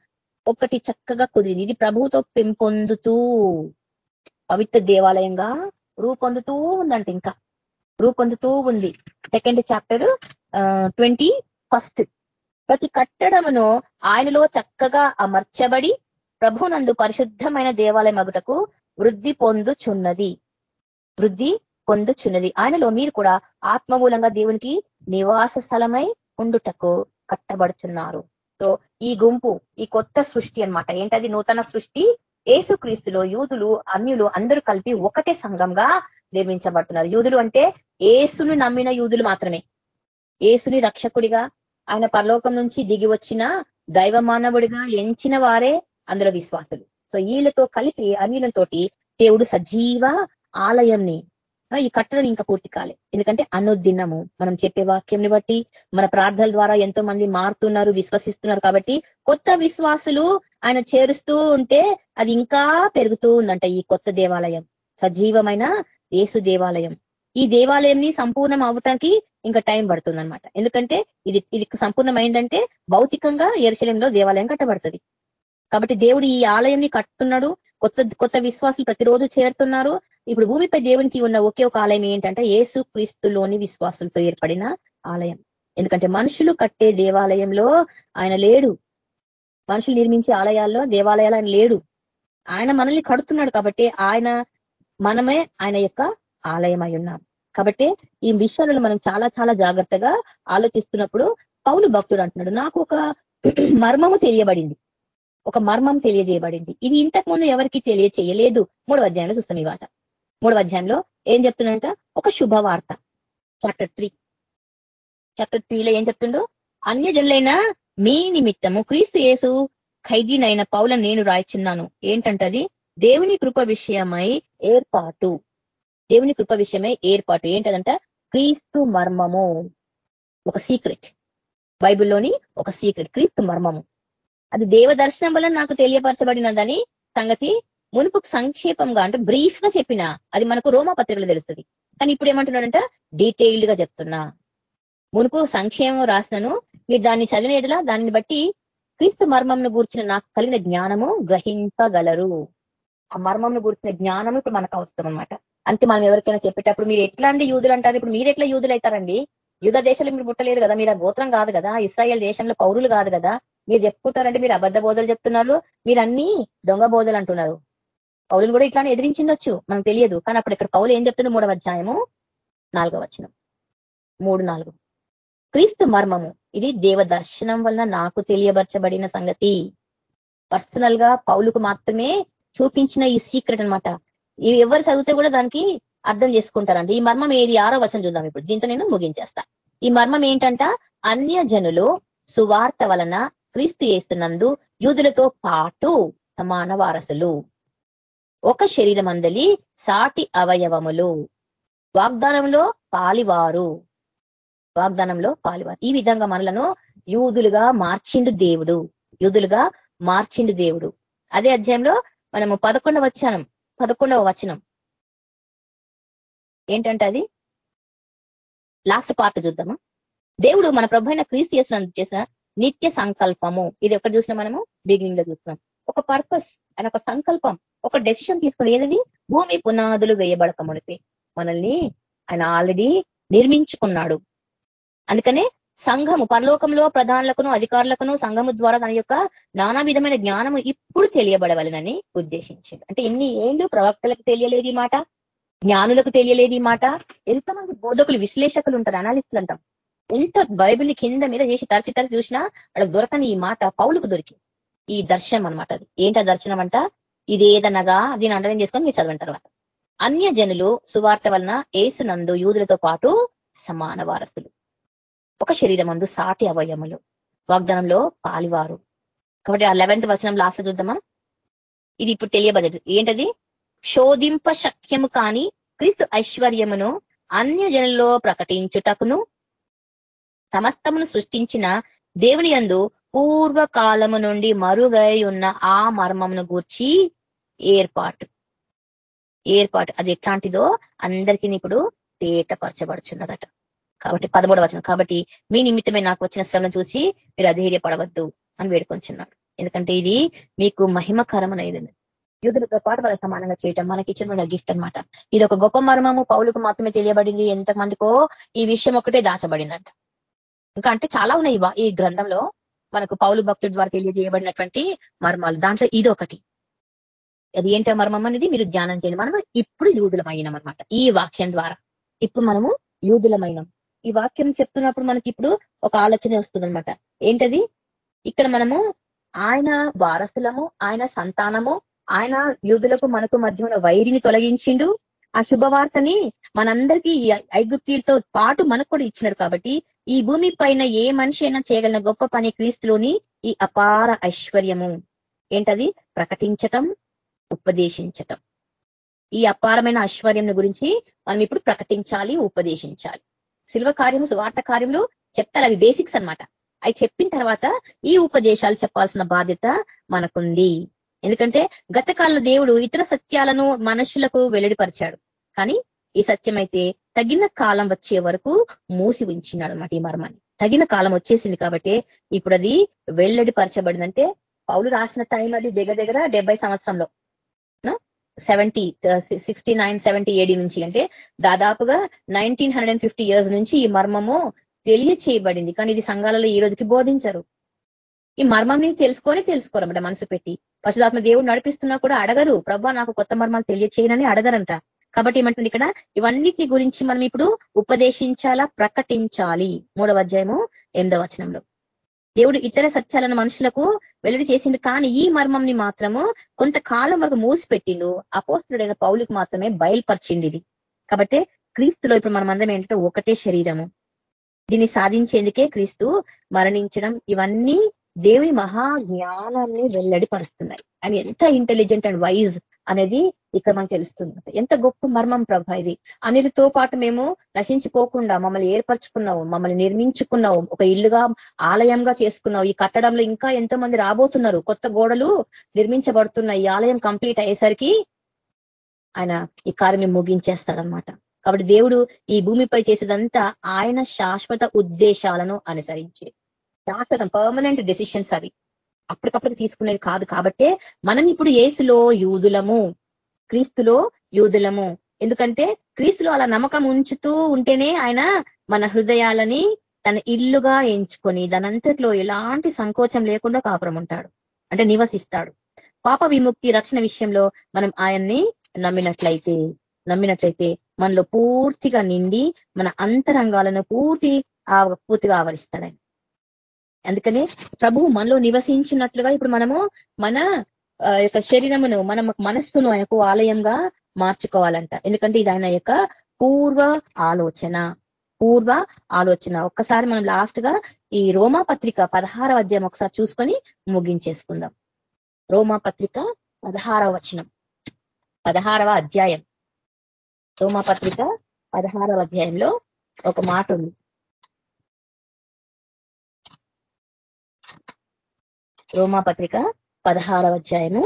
ఒకటి చక్కగా కుదిరింది. ఇది ప్రభువుతో పెంపొందుతూ పవిత్ర దేవాలయంగా రూపొందుతూ ఉందంట ఇంకా. రూపొందుతూ ఉంది. సెకండ్ చాప్టర్ ట్వంటీ ఫస్ట్ ప్రతి కట్టడమును ఆయనలో చక్కగా అమర్చబడి ప్రభునందు పరిశుద్ధమైన దేవాలయం అగుటకు వృద్ధి పొందుచున్నది. వృద్ధి పొందుచున్నది. ఆయనలో మీరు కూడా ఆత్మమూలంగా దేవునికి నివాస స్థలమై ఉండుటకు కట్టబడుతున్నారు. సో ఈ గుంపు ఈ కొత్త సృష్టి అనమాట ఏంటది? నూతన సృష్టి? ఏసుక్రీస్తులో యూదులు అన్యులు అందరూ కలిపి ఒకటే సంఘంగా నిర్మించబడుతున్నారు. యూదులు అంటే ఏసును నమ్మిన యూదులు మాత్రమే. ఏసుని రక్షకుడిగా ఆయన పరలోకం నుంచి దిగి వచ్చిన దైవ మానవుడిగా ఎంచిన వారే అందులో విశ్వాసులు. సో వీళ్ళతో కలిపి అన్యులతోటి దేవుడు సజీవ ఆలయంని ఈ కట్టడం ఇంకా పూర్తి కాలే. ఎందుకంటే అనుదినము. మనం చెప్పే వాక్యంని బట్టి మన ప్రార్థనల ద్వారా ఎంతో మంది మారుతున్నారు విశ్వసిస్తున్నారు కాబట్టి కొత్త విశ్వాసులు ఆయన చేరుస్తూ ఉంటే అది ఇంకా పెరుగుతూ ఉందంట ఈ కొత్త దేవాలయం. సజీవమైన యేసు దేవాలయం. ఈ దేవాలయంని సంపూర్ణం అవటానికి ఇంకా టైం పడుతుంది అనమాట ఎందుకంటే ఇది ఇది సంపూర్ణమైందంటే భౌతికంగా ఎరుశలంలో దేవాలయం కట్టబడుతుంది. కాబట్టి దేవుడు ఈ ఆలయంని కట్టుతున్నాడు. కొత్త కొత్త విశ్వాసులు ప్రతిరోజు చేరుతున్నారు. ఇప్పుడు భూమిపై దేవునికి ఉన్న ఒకే ఒక ఆలయం ఏంటంటే ఏసు క్రీస్తులోని విశ్వాసులతో ఏర్పడిన ఆలయం. ఎందుకంటే మనుషులు కట్టే దేవాలయంలో ఆయన లేడు. మనుషులు నిర్మించే ఆలయాల్లో దేవాలయాలు ఆయన లేడు. ఆయన మనల్ని కడుతున్నాడు కాబట్టి ఆయన మనమే ఆయన యొక్క ఆలయం అయి ఉన్నాం. కాబట్టి ఈ విషయాలను మనం చాలా చాలా జాగ్రత్తగా ఆలోచిస్తున్నప్పుడు పౌలు భక్తుడు అంటున్నాడు నాకు ఒక మర్మము తెలియబడింది. ఒక మర్మం తెలియజేయబడింది. ఇది ఇంతకు ముందు ఎవరికి తెలియచేయలేదు. మూడవ అధ్యాయంలో చూస్తాం ఇవాట మూడవ అధ్యాయంలో ఏం చెప్తుందంట ఒక శుభవార్త. చాప్టర్ త్రీ చాప్టర్ త్రీలో ఏం చెప్తుండో? అన్యజనులైన మీ నిమిత్తము క్రీస్తు యేసు ఖైదీనైన పౌలను నేను రాయిచున్నాను. ఏంటంటది? దేవుని కృప విషయమై ఏర్పాటు. దేవుని కృప విషయమై ఏర్పాటు. ఏంటదంట? క్రీస్తు మర్మము. ఒక సీక్రెట్ బైబిల్లోని ఒక సీక్రెట్ క్రీస్తు మర్మము. అది దేవ దర్శనం వల్ల నాకు తెలియపరచబడినదని సంగతి మునుపు సంక్షేపంగా అంటే బ్రీఫ్గా చెప్పిన. అది మనకు రోమా పత్రికలు తెలుస్తుంది. కానీ ఇప్పుడు ఏమంటున్నాడంట? డీటెయిల్డ్గా చెప్తున్నా. మునుపు సంక్షేమం రాసినను మీరు దాన్ని చదివినట్లా దాన్ని బట్టి క్రీస్తు మర్మంను గూర్చిన నాకు కలిగిన జ్ఞానము గ్రహింపగలరు. ఆ మర్మంను గూర్చిన జ్ఞానం ఇప్పుడు మనకు అవసరం అనమాట అంతే మనం ఎవరికైనా చెప్పేటప్పుడు మీరు ఎట్లా అండి యూదులు అంటారు? ఇప్పుడు మీరు ఎట్లా యూదులు అవుతారండి? యుధ దేశాలు మీరు పుట్టలేరు కదా మీరు ఆ గోత్రం కాదు కదా ఇస్రాయల్ దేశంలో పౌరులు కాదు కదా మీరు చెప్పుకుంటారంటే మీరు అబద్ధ బోధలు చెప్తున్నారు మీరు అన్ని దొంగ బోధలు అంటున్నారు. పౌరులు కూడా ఇట్లానే ఎదిరించిండొచ్చు మనకు తెలియదు. కానీ అప్పుడు ఇక్కడ పౌలు ఏం చెప్తున్నారు మూడవ అధ్యాయము నాలుగవ వచనం. మూడు నాలుగు. క్రీస్తు మర్మము ఇది దేవ దర్శనం వలన నాకు తెలియబరచబడిన సంగతి. పర్సనల్గా పౌలుకు మాత్రమే చూపించిన ఈ సీక్రెట్ అనమాట ఎవరు చదివితే కూడా దానికి అర్థం చేసుకుంటారండి. ఈ మర్మం ఏది? ఆరో వచనం చూద్దాం ఇప్పుడు. దీంతో నేను ముగించేస్తా. ఈ మర్మం ఏంటంట? అన్య జనులు సువార్త వలన క్రీస్తు చేస్తున్నందు యూదులతో పాటు సమాన వారసులు. ఒక శరీరం అందలి సాటి అవయవములు. వాగ్దానంలో పాలివారు. వాగ్దానంలో పాలివారు. ఈ విధంగా మనలను యూదులుగా మార్చిండు దేవుడు. యూదులుగా మార్చిండు దేవుడు. అదే అధ్యాయంలో మనము పదకొండవ వచనం పదకొండవ వచనం. ఏంటంటే అది? లాస్ట్ పార్ట్ చూద్దామా? దేవుడు మన ప్రభు అయిన క్రీస్తు చేసిన చేసిన నిత్య సంకల్పము. ఇది ఎక్కడ చూసినా మనము? బిగినింగ్లో చూస్తున్నాం. ఒక పర్పస్ ఆయన ఒక సంకల్పం ఒక డెసిషన్ తీసుకుని ఏది భూమి పునాదులు వేయబడక మనల్ని ఆయన ఆల్రెడీ నిర్మించుకున్నాడు. అందుకనే సంఘము పరలోకంలో ప్రధానులకును అధికారులకును సంఘము ద్వారా తన యొక్క నానా విధమైన జ్ఞానము ఇప్పుడు తెలియబడవలనని ఉద్దేశించింది అంటే ఎన్ని ఏళ్ళు ప్రవక్తలకు తెలియలేదు మాట జ్ఞానులకు తెలియలేదు ఈ మాట. ఎంతమంది బోధకులు విశ్లేషకులు ఉంటారు అనాలిస్టులు అంటాం. ఎంత బైబిల్ని కింద మీద చేసి తరచి తరచి చూసినా వాళ్ళకి దొరకని ఈ మాట పౌలకు దొరికి ఈ దర్శనం అనమాట అది. ఏంట దర్శనం అంట? ఇది ఏదనగా దీని అండరం చేసుకొని మీరు చదవని తర్వాత. అన్య జనులు సువార్త వలన ఏసునందు యూదులతో పాటు సమాన వారసులు. ఒక శరీరం సాటి అవయములు. వాగ్దానంలో పాలివారు. కాబట్టి ఆ లెవెన్త్ వచనం లాస్ట్ చూద్దామా? ఇది ఇప్పుడు తెలియబడదు. ఏంటది? శోధింప శక్యము కాని క్రీస్తు ఐశ్వర్యమును అన్య జనుల్లో ప్రకటించుటకును సమస్తమును సృష్టించిన దేవుని యందు పూర్వకాలము నుండి మరుగై ఉన్న ఆ మర్మమును గూర్చి ఏర్పాటు. ఏర్పాటు. అది ఎట్లాంటిదో అందరికీ ఇప్పుడు తేటపరచబడుచున్నదట. కాబట్టి పదమూడు వచనం. కాబట్టి మీ నిమిత్తమే నాకు వచ్చిన శ్రమను చూసి మీరు అధైర్యపడవద్దు అని వేడుకొంచున్నాడు. ఎందుకంటే ఇది మీకు మహిమకరమైనది. యూదులతో పాటు వాళ్ళ సమానంగా చేయటం మనకి ఇచ్చిన గిఫ్ట్ అనమాట ఇది ఒక గొప్ప మర్మము. పౌలకు మాత్రమే తెలియబడింది. ఎంతమందికో ఈ విషయం ఒకటే దాచబడిందంట. ఇంకా అంటే చాలా ఉన్నాయి ఈ గ్రంథంలో మనకు పౌలు భక్తుడి ద్వారా తెలియజేయబడినటువంటి మర్మాలు. దాంట్లో ఇది ఒకటి అది ఏంటో మర్మం అనేది? మీరు ధ్యానం చేయండి. మనము ఇప్పుడు యూదులమైనం అనమాట ఈ వాక్యం ద్వారా. ఇప్పుడు మనము యూదులమైనం. ఈ వాక్యం చెప్తున్నప్పుడు మనకి ఇప్పుడు ఒక ఆలోచన వస్తుంది ఏంటది? ఇక్కడ మనము ఆయన వారసులము ఆయన సంతానము ఆయన యూదులకు మనకు మధ్య ఉన్న వైరిని తొలగించిండు. ఆ శుభవార్తని మనందరికీ ఐగుప్తితో పాటు మనకు కూడా ఇచ్చినాడు కాబట్టి ఈ భూమి పైన ఏ మనిషి అయినా చేయగలిగిన గొప్ప పని క్రీస్తులోని ఈ అపార ఐశ్వర్యము. ఏంటది? ప్రకటించటం ఉపదేశించటం. ఈ అపారమైన ఐశ్వర్యం గురించి మనం ఇప్పుడు ప్రకటించాలి ఉపదేశించాలి. శిల్వ కార్యము సువార్త కార్యములు చెప్తారు. అవి బేసిక్స్ అనమాట అవి చెప్పిన తర్వాత ఈ ఉపదేశాలు చెప్పాల్సిన బాధ్యత మనకుంది. ఎందుకంటే గతకాల దేవుడు ఇతర సత్యాలను మనుషులకు వెల్లడిపరిచాడు. కానీ ఈ సత్యం అయితే తగిన కాలం వచ్చే వరకు మూసి ఉంచినాడు అనమాట ఈ మర్మాన్ని. తగిన కాలం వచ్చేసింది కాబట్టి ఇప్పుడు అది వెల్లడిపరచబడిందంటే పౌలు రాసిన టైం అది దగ్గర దగ్గర డెబ్బై సంవత్సరంలో. Seventy sixty nine seventy AD నుంచి అంటే దాదాపుగా nineteen hundred and fifty years నుంచి ఈ మర్మము తెలియచేయబడింది. కానీ ఇది సంఘాలలో ఈ రోజుకి బోధించరు. ఈ మర్మంని తెలుసుకొని తెలుసుకోరమాట మనసు పెట్టి. పశుధాత్మ దేవుడు నడిపిస్తున్నా కూడా అడగరు. ప్రభా నాకు కొత్త మర్మాలు తెలియచేయనని అడగరంట. కాబట్టి ఏమంటుంది ఇక్కడ? ఇవన్నిటి గురించి మనం ఇప్పుడు ఉపదేశించాలా? ప్రకటించాలి. మూడవ అధ్యాయము ఎనిమిదవ వచనంలో. దేవుడు ఇతర సత్యాలను మనుషులకు వెల్లడి చేసిండు. కానీ ఈ మర్మంని మాత్రము కొంతకాలం వరకు మూసిపెట్టిండు. అపోస్తుడైన పౌలికి మాత్రమే బయలుపరిచింది ఇది. కాబట్టి క్రీస్తులో ఇప్పుడు మనం అందరం ఏంటంటే ఒకటే శరీరము. దీన్ని సాధించేందుకే క్రీస్తు మరణించడం ఇవన్నీ దేవుని మహా జ్ఞానాన్ని వెల్లడి పరుస్తున్నాయి. అని ఎంత ఇంటెలిజెంట్ అండ్ వైజ్ అనేది ఇక్కడ మనకు తెలుస్తుంది ఎంత గొప్ప మర్మం ప్రభ ఇది. అనిలతో పాటు మేము నశించిపోకుండా మమ్మల్ని ఏర్పరచుకున్నావు మమ్మల్ని నిర్మించుకున్నావు ఒక ఇల్లుగా ఆలయంగా చేసుకున్నావు. ఈ కట్టడంలో ఇంకా ఎంతో మంది రాబోతున్నారు. కొత్త గోడలు నిర్మించబడుతున్నాయి. ఈ ఆలయం కంప్లీట్ అయ్యేసరికి ఆయన ఈ కార్యం ముగించేస్తాడనమాట కాబట్టి దేవుడు ఈ భూమిపై చేసేదంతా ఆయన శాశ్వత ఉద్దేశాలను అనుసరించి శాశ్వతం పర్మనెంట్ డెసిషన్స్ అవి. అప్పటికప్పటికి తీసుకునేవి కాదు కాబట్టే మనం ఇప్పుడు ఏసులో యూదులము క్రీస్తులో యూదులము. ఎందుకంటే క్రీస్తులో అలా నమ్మకం ఉంచుతూ ఉంటేనే ఆయన మన హృదయాలని తన ఇల్లుగా ఎంచుకొని దానంతట్లో ఎలాంటి సంకోచం లేకుండా కాపురం ఉంటాడు. అంటే నివసిస్తాడు. పాప విముక్తి రక్షణ విషయంలో మనం ఆయన్ని నమ్మినట్లయితే నమ్మినట్లయితే మనలో పూర్తిగా నిండి మన అంతరంగాలను పూర్తి పూర్తిగా ఆవరిస్తాడు ఆయన. అందుకనే ప్రభువు మనలో నివసించినట్లుగా ఇప్పుడు మనము మన యొక్క శరీరమును మన మనస్సును ఆయనకు ఆలయంగా మార్చుకోవాలంట. ఎందుకంటే ఇది ఆయన యొక్క పూర్వ ఆలోచన. పూర్వ ఆలోచన. ఒక్కసారి మనం లాస్ట్గా ఈ రోమా పత్రిక పదహారవ అధ్యాయం ఒకసారి చూసుకొని ముగించేసుకుందాం. రోమా పత్రిక పదహారవ వచనం. పదహారవ అధ్యాయం. రోమా పత్రిక పదహారవ అధ్యాయంలో ఒక మాట ఉంది. రోమా పత్రిక పదహారవ అధ్యాయము.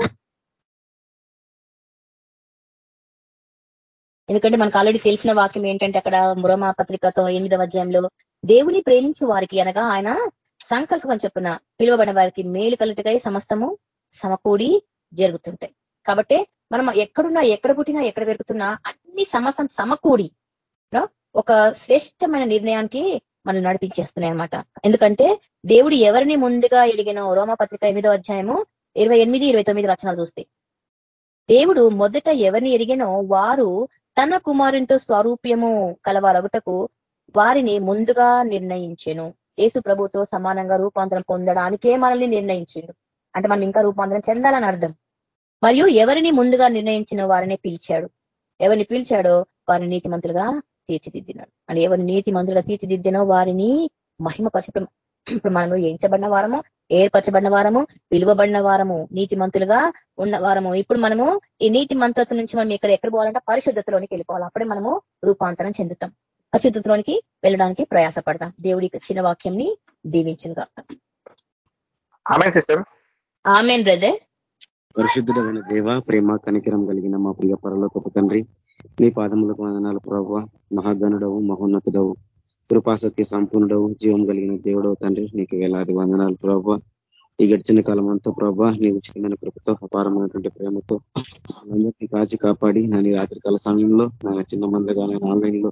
ఎందుకంటే మనకు ఆల్రెడీ తెలిసిన వాక్యం ఏంటంటే అక్కడ మురమా పత్రికతో ఎనిమిదవ అధ్యాయంలో దేవుని ప్రేమించు వారికి అనగా ఆయన సంకల్పం చెప్పున పిలువబడిన వారికి మేలు కలుటకై సమస్తము సమకూడి జరుగుతుంటాయి. కాబట్టి మనం ఎక్కడున్నా ఎక్కడ పుట్టినా ఎక్కడ పెరుగుతున్నా అన్ని సమస్తం సమకూడి ఒక శ్రేష్టమైన నిర్ణయానికి మనం నడిపించేస్తున్నాయి అనమాట ఎందుకంటే దేవుడు ఎవరిని ముందుగా ఎడిగిన రోమ పత్రిక ఎనిమిదో అధ్యాయము ఇరవై ఎనిమిది ఇరవై తొమ్మిది వచనాలు చూస్తే. దేవుడు మొదట ఎవరిని ఎరిగినో వారు తన కుమారునితో స్వరూప్యము కలవారగుటకు వారిని ముందుగా నిర్ణయించెను. యేసు ప్రభుతో సమానంగా రూపాంతరం పొందడానికే మనల్ని నిర్ణయించిండు అంటే మనం ఇంకా రూపాంతరం చెందాలని అర్థం. మరియు ఎవరిని ముందుగా నిర్ణయించిన వారిని పిలిచాడు. ఎవరిని పిలిచాడో వారిని నీతిమంతులుగా తీర్చిదిద్దినాడు. అంటే ఎవరిని నీతి మంత్రులుగా తీర్చిదిద్దినో వారిని మహిమపరచడం ఇప్పుడు మనము ఎంచబడిన వారము ఏర్పరచబడిన వారము పిలువబడిన వారము నీతి మంతులుగా ఉన్న వారము. ఇప్పుడు మనము ఈ నీతి మంత్రత నుంచి మనం ఇక్కడ ఎక్కడ పోవాలంటే పరిశుద్ధతలోనికి వెళ్ళిపోవాలి. అప్పుడే మనము రూపాంతరం చెందుతాం. పరిశుద్ధతలోనికి వెళ్ళడానికి ప్రయాసపడతాం. దేవుడి చిన్న వాక్యంని దీవించుగా సిస్టర్ ఆమెన్ బ్రదర్ పరిశుద్ధుడమైన దేవ ప్రేమ కనికరం కలిగిన మా ప్రియ పరలోకపు తండ్రి నీ పాదములకు వందనాలు ప్రభావ మహాగణుడవు మహోన్నతుడవు. కృపాసక్తి సంపూర్ణుడవు జీవం కలిగిన దేవుడవు తండ్రి. నీకు వేలాది వందనాలు ప్రభావ ఈ గడిచిన కాలం అంతా ప్రభావ నీ ఉచితమైన కృపతో అపారమైనటువంటి ప్రేమతో అందరినీ కాచి కాపాడి నా రాత్రికాల సమయంలో నా చిన్న మందగా నేను ఆన్లైన్లో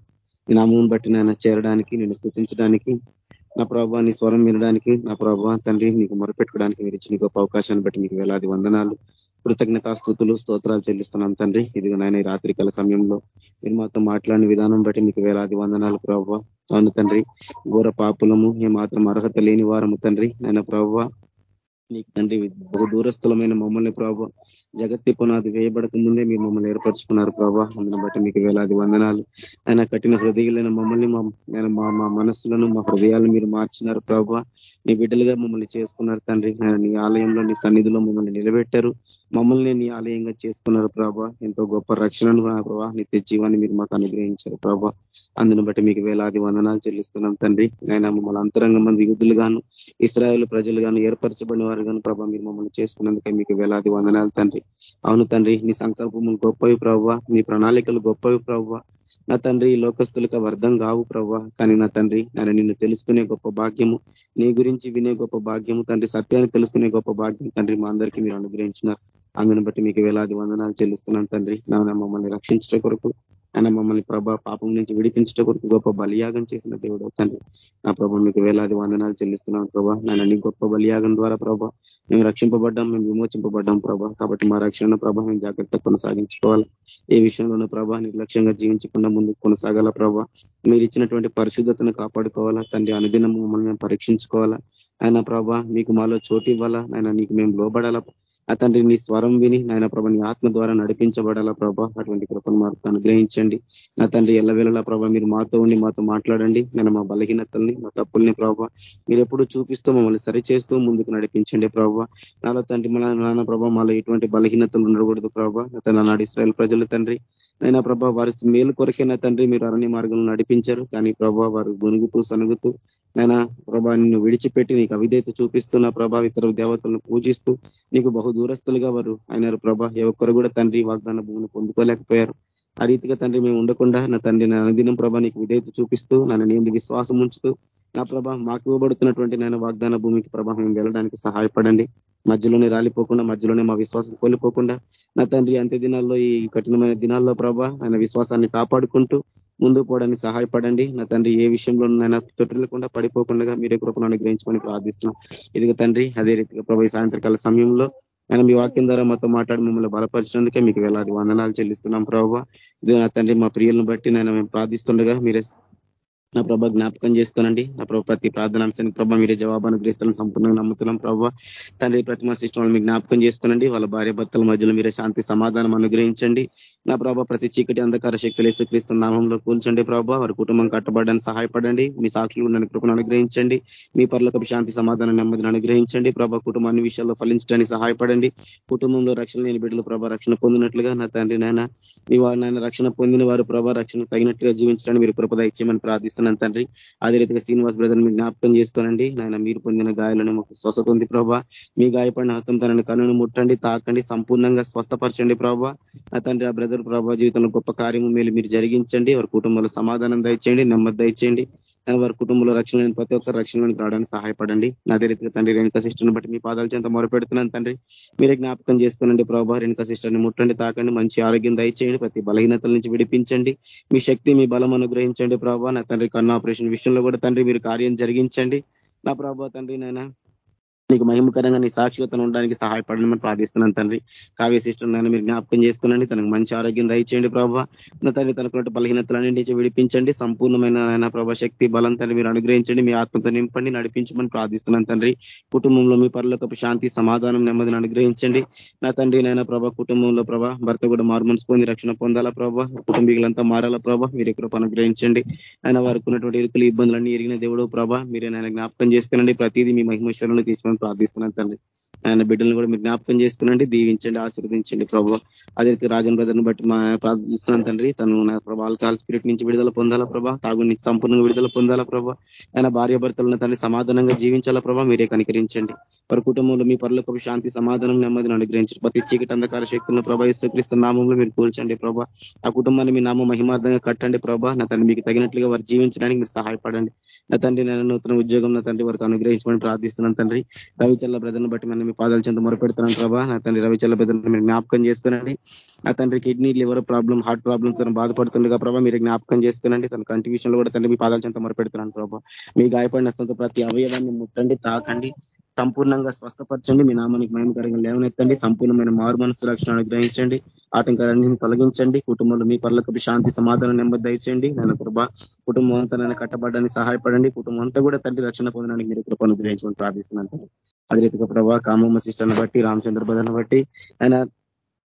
నేను అమ్మని బట్టి నేను చేరడానికి నేను స్థుతించడానికి నా ప్రభావ నీ స్వరం వినడానికి నా ప్రభావ తండ్రి నీకు మొరపెట్టుకోవడానికి మీరు ఇచ్చిన గొప్ప అవకాశాన్ని బట్టి నీకు వేలాది వందనాలు. కృతజ్ఞత స్థుతులు స్తోత్రాలు చెల్లిస్తున్నాం తండ్రి. ఇది నాయన రాత్రికాల సమయంలో మీరు మాతో మాట్లాడిన విధానం బట్టి మీకు వేలాది వందనాలు ప్రభావ. అవును తండ్రి ఘోర పాపులము మాత్రం అర్హత లేని వారము తండ్రి. నాయన ప్రవ్వ నీకు తండ్రి బహు దూరస్థులమైన మమ్మల్ని ప్రభావ జగత్తి పునాది వేయబడక ముందే మీరు మమ్మల్ని ఏర్పరచుకున్నారు ప్రభా అందుని బట్టి మీకు వేలాది వందనాలు. ఆయన కఠిన హృదయాలైన మమ్మల్ని మా మా మనస్సులను మా హృదయాలను మీరు మార్చినారు ప్రభా నీ బిడ్డలుగా మమ్మల్ని చేసుకున్నారు తండ్రి. నీ ఆలయంలో నీ సన్నిధిలో మమ్మల్ని నిలబెట్టారు. మమ్మల్ని నీ ఆలయంగా చేసుకున్నారు ప్రభా. ఎంతో గొప్ప రక్షణను ప్రభా నిత్య జీవాన్ని మీరు మాకు అనుగ్రహించారు ప్రభా. అందును బట్టి మీకు వేలాది వందనాలు చెల్లిస్తున్నాం తండ్రి. ఆయన మమ్మల్ని అంతరంగ మంది యుద్ధులు గాను ఇస్రాయేల్ ప్రజలు గాను ఏర్పరచబడిన వారు గాను ప్రభా మీరు మమ్మల్ని చేసుకున్నందుకే మీకు వేలాది వందనాలు తండ్రి. అవును తండ్రి నీ సంకల్పములు గొప్పవి ప్రభావ నీ ప్రణాళికలు గొప్పవి ప్రభావ నా తండ్రి లోకస్తులకు అర్థం కావు ప్రవ్వా కానీ నా తండ్రి నేను నిన్ను తెలుసుకునే గొప్ప భాగ్యము నీ గురించి వినే గొప్ప భాగ్యము తండ్రి సత్యాన్ని తెలుసుకునే గొప్ప భాగ్యం తండ్రి మా అందరికీ మీరు అనుగ్రహించినారు. అందుని బట్టి మీకు వేలాది వందనాలు చెల్లిస్తున్నాను తండ్రి. నాన్న మమ్మల్ని రక్షించట కొరకు ఆయన మమ్మల్ని ప్రభా పాపం నుంచి విడిపించట కొరకు గొప్ప బలియాగం చేసిన దేవుడు తండ్రి. నా ప్రభా మీకు వేలాది వందనాలు చెల్లిస్తున్నాను ప్రభా. నాయన నీ గొప్ప బలియాగం ద్వారా ప్రభా మేము రక్షింపబడ్డాం మేము విమోచింపబడ్డాం ప్రభా. కాబట్టి మా రక్షణ ప్రభా మేము జాగ్రత్త కొనసాగించుకోవాలి. ఏ విషయంలోనూ ప్రభా నిర్లక్ష్యంగా జీవించకుండా ముందు కొనసాగాల ప్రభా. మీరు ఇచ్చినటువంటి పరిశుద్ధతను కాపాడుకోవాలా తండ్రి. అనుదినం మమ్మల్ని మేము పరీక్షించుకోవాలా. ఆయన ప్రభా మీకు మాలో చోటు ఇవ్వాలా? ఆయన నీకు మేము లోబడాలా తండ్రి నీ స్వరం విని నాయన ప్రభ నీ ఆత్మ ద్వారా నడిపించబడాలా ప్రభా? అటువంటి కృపను మాకు అనుగ్రహించండి. నా తండ్రి ఎల్లవేళలా ప్రభా మీరు మాతో ఉండి మాతో మాట్లాడండి. నేను మా బలహీనతల్ని మా తప్పుల్ని ప్రభావ మీరు ఎప్పుడు చూపిస్తూ మమ్మల్ని సరిచేస్తూ ముందుకు నడిపించండి ప్రభావ నాలో తండ్రి మన నాన్న ప్రభావ మాలో ఎటువంటి బలహీనతలు ఉండకూడదు ప్రభావ నాడు ఇస్రాయల్ ప్రజలు తండ్రి. అయినా ప్రభా వారి మేలు కొరకైనా తండ్రి మీరు అరణ్య మార్గంలో నడిపించారు. కానీ ప్రభా వారు గునుగుతూ సనుగుతూ ఆయన ప్రభా నిన్ను విడిచిపెట్టి నీకు అవిధేత చూపిస్తున్న ప్రభా ఇతర దేవతలను పూజిస్తూ నీకు బహు దూరస్తులుగా వారు అయినారు ప్రభా. ఏ ఒక్కరు కూడా తండ్రి వాగ్దాన భూమిని పొందుకోలేకపోయారు. ఆ రీతిగా తండ్రి మేము ఉండకుండా నా తండ్రి నా అనుదినం ప్రభా నీకు విధేయత చూపిస్తూ నన్ను నీ విశ్వాసం ఉంచుతూ నా ప్రభా మాకు ఇవ్వబడుతున్నటువంటి నేను వాగ్దాన భూమికి ప్రభా మేము వెళ్ళడానికి సహాయపడండి. మధ్యలోనే రాలిపోకుండా మధ్యలోనే మా విశ్వాసం కోల్పోకుండా నా తండ్రి అంత్య దినాల్లో ఈ కఠినమైన దినాల్లో ప్రభా ఆయన విశ్వాసాన్ని కాపాడుకుంటూ ముందుకు పోవడానికి సహాయపడండి. నా తండ్రి ఏ విషయంలో నైనా తొట్టిల్లకుండా పడిపోకుండా మీరే కృపను అనుగ్రహించమని ప్రార్థిస్తున్నాం. ఇదిగో తండ్రి అదే రీతిగా ప్రభు సాయంత్రకాల సమయంలో ఆయన మీ వాక్యం ద్వారా మాతో మాట్లాడి మిమ్మల్ని బలపరిచినందుకే మీకు వేలాది వందనాలు చెల్లిస్తున్నాం ప్రభావ ఇది నా తండ్రి మా ప్రియులను బట్టి నేను మేము ప్రార్థిస్తుండగా మీరే నా ప్రభ జ్ఞాపకం చేసుకోనండి. నా ప్రభావ ప్రతి ప్రార్థన అంశానికి ప్రభావ మీరే జవాబు అనుగ్రహిస్తాను సంపూర్ణంగా నమ్ముతున్నాం ప్రభావ తండ్రి ప్రతిమ సిస్టమ్ మీ జ్ఞాపకం చేసుకోనండి. వాళ్ళ భార్య భర్తల మధ్యలో మీరే శాంతి సమాధానం అనుగ్రహించండి. నా ప్రభావ ప్రతి చీకటి అంధకార శక్తులు ఏసుక్రీస్తు నామంలో కూల్చండి ప్రభావ వారి కుటుంబం కట్టబడడానికి సహాయపడండి. మీ సాక్షులు ఉండని కృపను అనుగ్రహించండి. మీ పర్లకు శాంతి సమాధానం నెమ్మదిని అనుగ్రహించండి ప్రభా. కుటుంబం అన్ని విషయాల్లో ఫలించడానికి సహాయపడండి. కుటుంబంలో రక్షణ లేని బిడ్డలు ప్రభా రక్షణ పొందినట్లుగా నా తండ్రి నాయన మీ వారు నాయన రక్షణ పొందిన వారు ప్రభా రక్షణ తగినట్టుగా జీవించడానికి మీరు కృపద ఇచ్చేయమని ప్రార్థిస్తున్నాను తండ్రి. అదే రీతిగా శ్రీనివాస్ బ్రదర్ మీరు జ్ఞాపకం చేసుకోనండి. నాయన మీరు పొందిన గాయాలను మాకు స్వస్థత ఉంది ప్రభా. మీ గాయపడిన హస్తం తనని కన్నును ముట్టండి తాకండి సంపూర్ణంగా స్వస్థపరచండి ప్రభా. నా తండ్రి ఆ బ్రదర్ ప్రభావ ప్రభా జీవితంలో గొప్ప కార్యము మీరు జరిగించండి. వారి కుటుంబంలో సమాధానం దయచేయండి నెమ్మది దయచేయండి. వారి కుటుంబంలో రక్షణ లేని ప్రతి ఒక్కరు రక్షణలోనికి రావడానికి సహాయపడండి. అదే రీతిగా తండ్రి రేణుక సిస్టర్ని బట్టి మీ పాదాలు చెంత మొరపెడుతున్నాను తండ్రి. మీరే జ్ఞాపకం చేసుకోనండి ప్రభావ. రేణుక సిస్టర్ని ముట్టండి తాకండి మంచి ఆరోగ్యం దయచేయండి. ప్రతి బలహీనతల నుంచి విడిపించండి. మీ శక్తి మీ బలం అనుగ్రహించండి ప్రభావ. నా తండ్రి కన్ను ఆపరేషన్ విషయంలో కూడా తండ్రి మీరు కార్యం జరిగించండి. నా ప్రభావ తండ్రి నాయన నీకు మహిమకరంగా నీ సాక్షిగతను ఉండడానికి సహాయపడమని ప్రార్థిస్తున్నాను తండ్రి. కావ్య సిస్టర్ నన్ను మీరు జ్ఞాపకం చేసుకునండి. తనకు మంచి ఆరోగ్యం దయచేయండి ప్రభావ నా తండ్రి తనకున్నట్టు బలహీనతలన్నింటి విడిపించండి. సంపూర్ణమైన ఆయన ప్రభా శక్తి బలం తండ్రి మీరు అనుగ్రహించండి. మీ ఆత్మతో నింపండి నడిపించమని ప్రార్థిస్తున్నాను తండ్రి. కుటుంబంలో మీ పనులకు శాంతి సమాధానం నెమ్మదిని అనుగ్రహించండి. నా తండ్రి నాయన ప్రభా కుటుంబంలో ప్రభా భర్త కూడా మార్మన్స్ పొంది రక్షణ పొందాలా ప్రభా? కుటుంబీకులంతా మారాలా ప్రభా? మీరు కృప అనుగ్రహించండి. ఆయన వారికి ఉన్నటువంటి ఇరుకులు ఇబ్బందులన్నీ ఎరిగిన దేవుడు ప్రభా. మీరు నాయన జ్ఞాపకం చేసుకునండి. ప్రతిదీ మీ మహిమేశ్వరంలో తీసుకొని ప్రార్థిస్తున్నాను తండ్రి. ఆయన బిడ్డలను కూడా మీరు జ్ఞాపకం చేసుకునండి దీవించండి ఆశీర్వదించండి ప్రభు. అదే రీతి రాజన్ బ్రదర్ని బట్టి మా ప్రార్థిస్తున్నాను తండ్రి. తను నా ప్రభా ఆల్కహాల్ స్పిరిట్ నుంచి విడుదల పొందాలా ప్రభా? తాగు నుంచి సంపూర్ణంగా విడుదల పొందాలా ప్రభా? ఆయన భార్య భర్తలను తండ్రి సమాధానంగా జీవించాలా ప్రభా? మీరే కనికరించండి. వారి కుటుంబంలో మీ పనులకు శాంతి సమాధానం నెమ్మదిని అనుగ్రహించండి. ప్రతి చీకటి అంధకార శక్తులను ప్రభా ఇసుక్రీస్తు నామంలో మీరు కూల్చండి ప్రభా. ఆ కుటుంబాన్ని మీ నామం మహిమార్థంగా కట్టండి ప్రభా. నా తండ్రి మీకు తగినట్లుగా వారు జీవించడానికి మీరు సహాయపడండి. నా తండ్రి నేను నూతన ఉద్యోగం నా తండ్రి వారికి అనుగ్రహించమని ప్రార్థిస్తున్నాను తండ్రి. రవిచల్ల బ్రదర్ని బట్టి మనం మీ పాదాల చెంత మొరపెడుతున్నాను ప్రభా. నా తండ్రి రవిచల్ల బ్రదర్ని మీరు జ్ఞాపకం చేసుకునండి. నా తండ్రి kidney liver problem heart problem తను బాధపడుతుండగా ప్రభా మీరు జ్ఞాపకం చేసుకునండి. తన కంటి లో కూడా తండ్రి మీ పాదాల చెంత మొరపెడుతున్నాను ప్రభా. మీ గాయపడిన ప్రతి అవయవాన్ని ముట్టండి తాకండి. సంపూర్ణంగా స్వస్థపరచండి. మీ నామానికి మయంకరంగా లేవనెత్తండి. సంపూర్ణమైన మారు మనసు రక్షణ అనుగ్రహించండి ఆటంకాలన్నింటిని తొలగించండి. కుటుంబంలో మీ పనులకు శాంతి సమాధానం నెమ్మది దయచేయండి. నేను కృప కుటుంబం అంతా నన్ను కట్టబడడానికి సహాయపడండి. కుటుంబం అంతా కూడా తండ్రి రక్షణ పొందడానికి మీరు కృప అనుగ్రహించమని ప్రార్థిస్తున్నాను అదే రీతిగా ప్రభా కామమ్మ సిస్టర్ని బట్టి రామచంద్ర బ్రదర్ని బట్టి ఆయన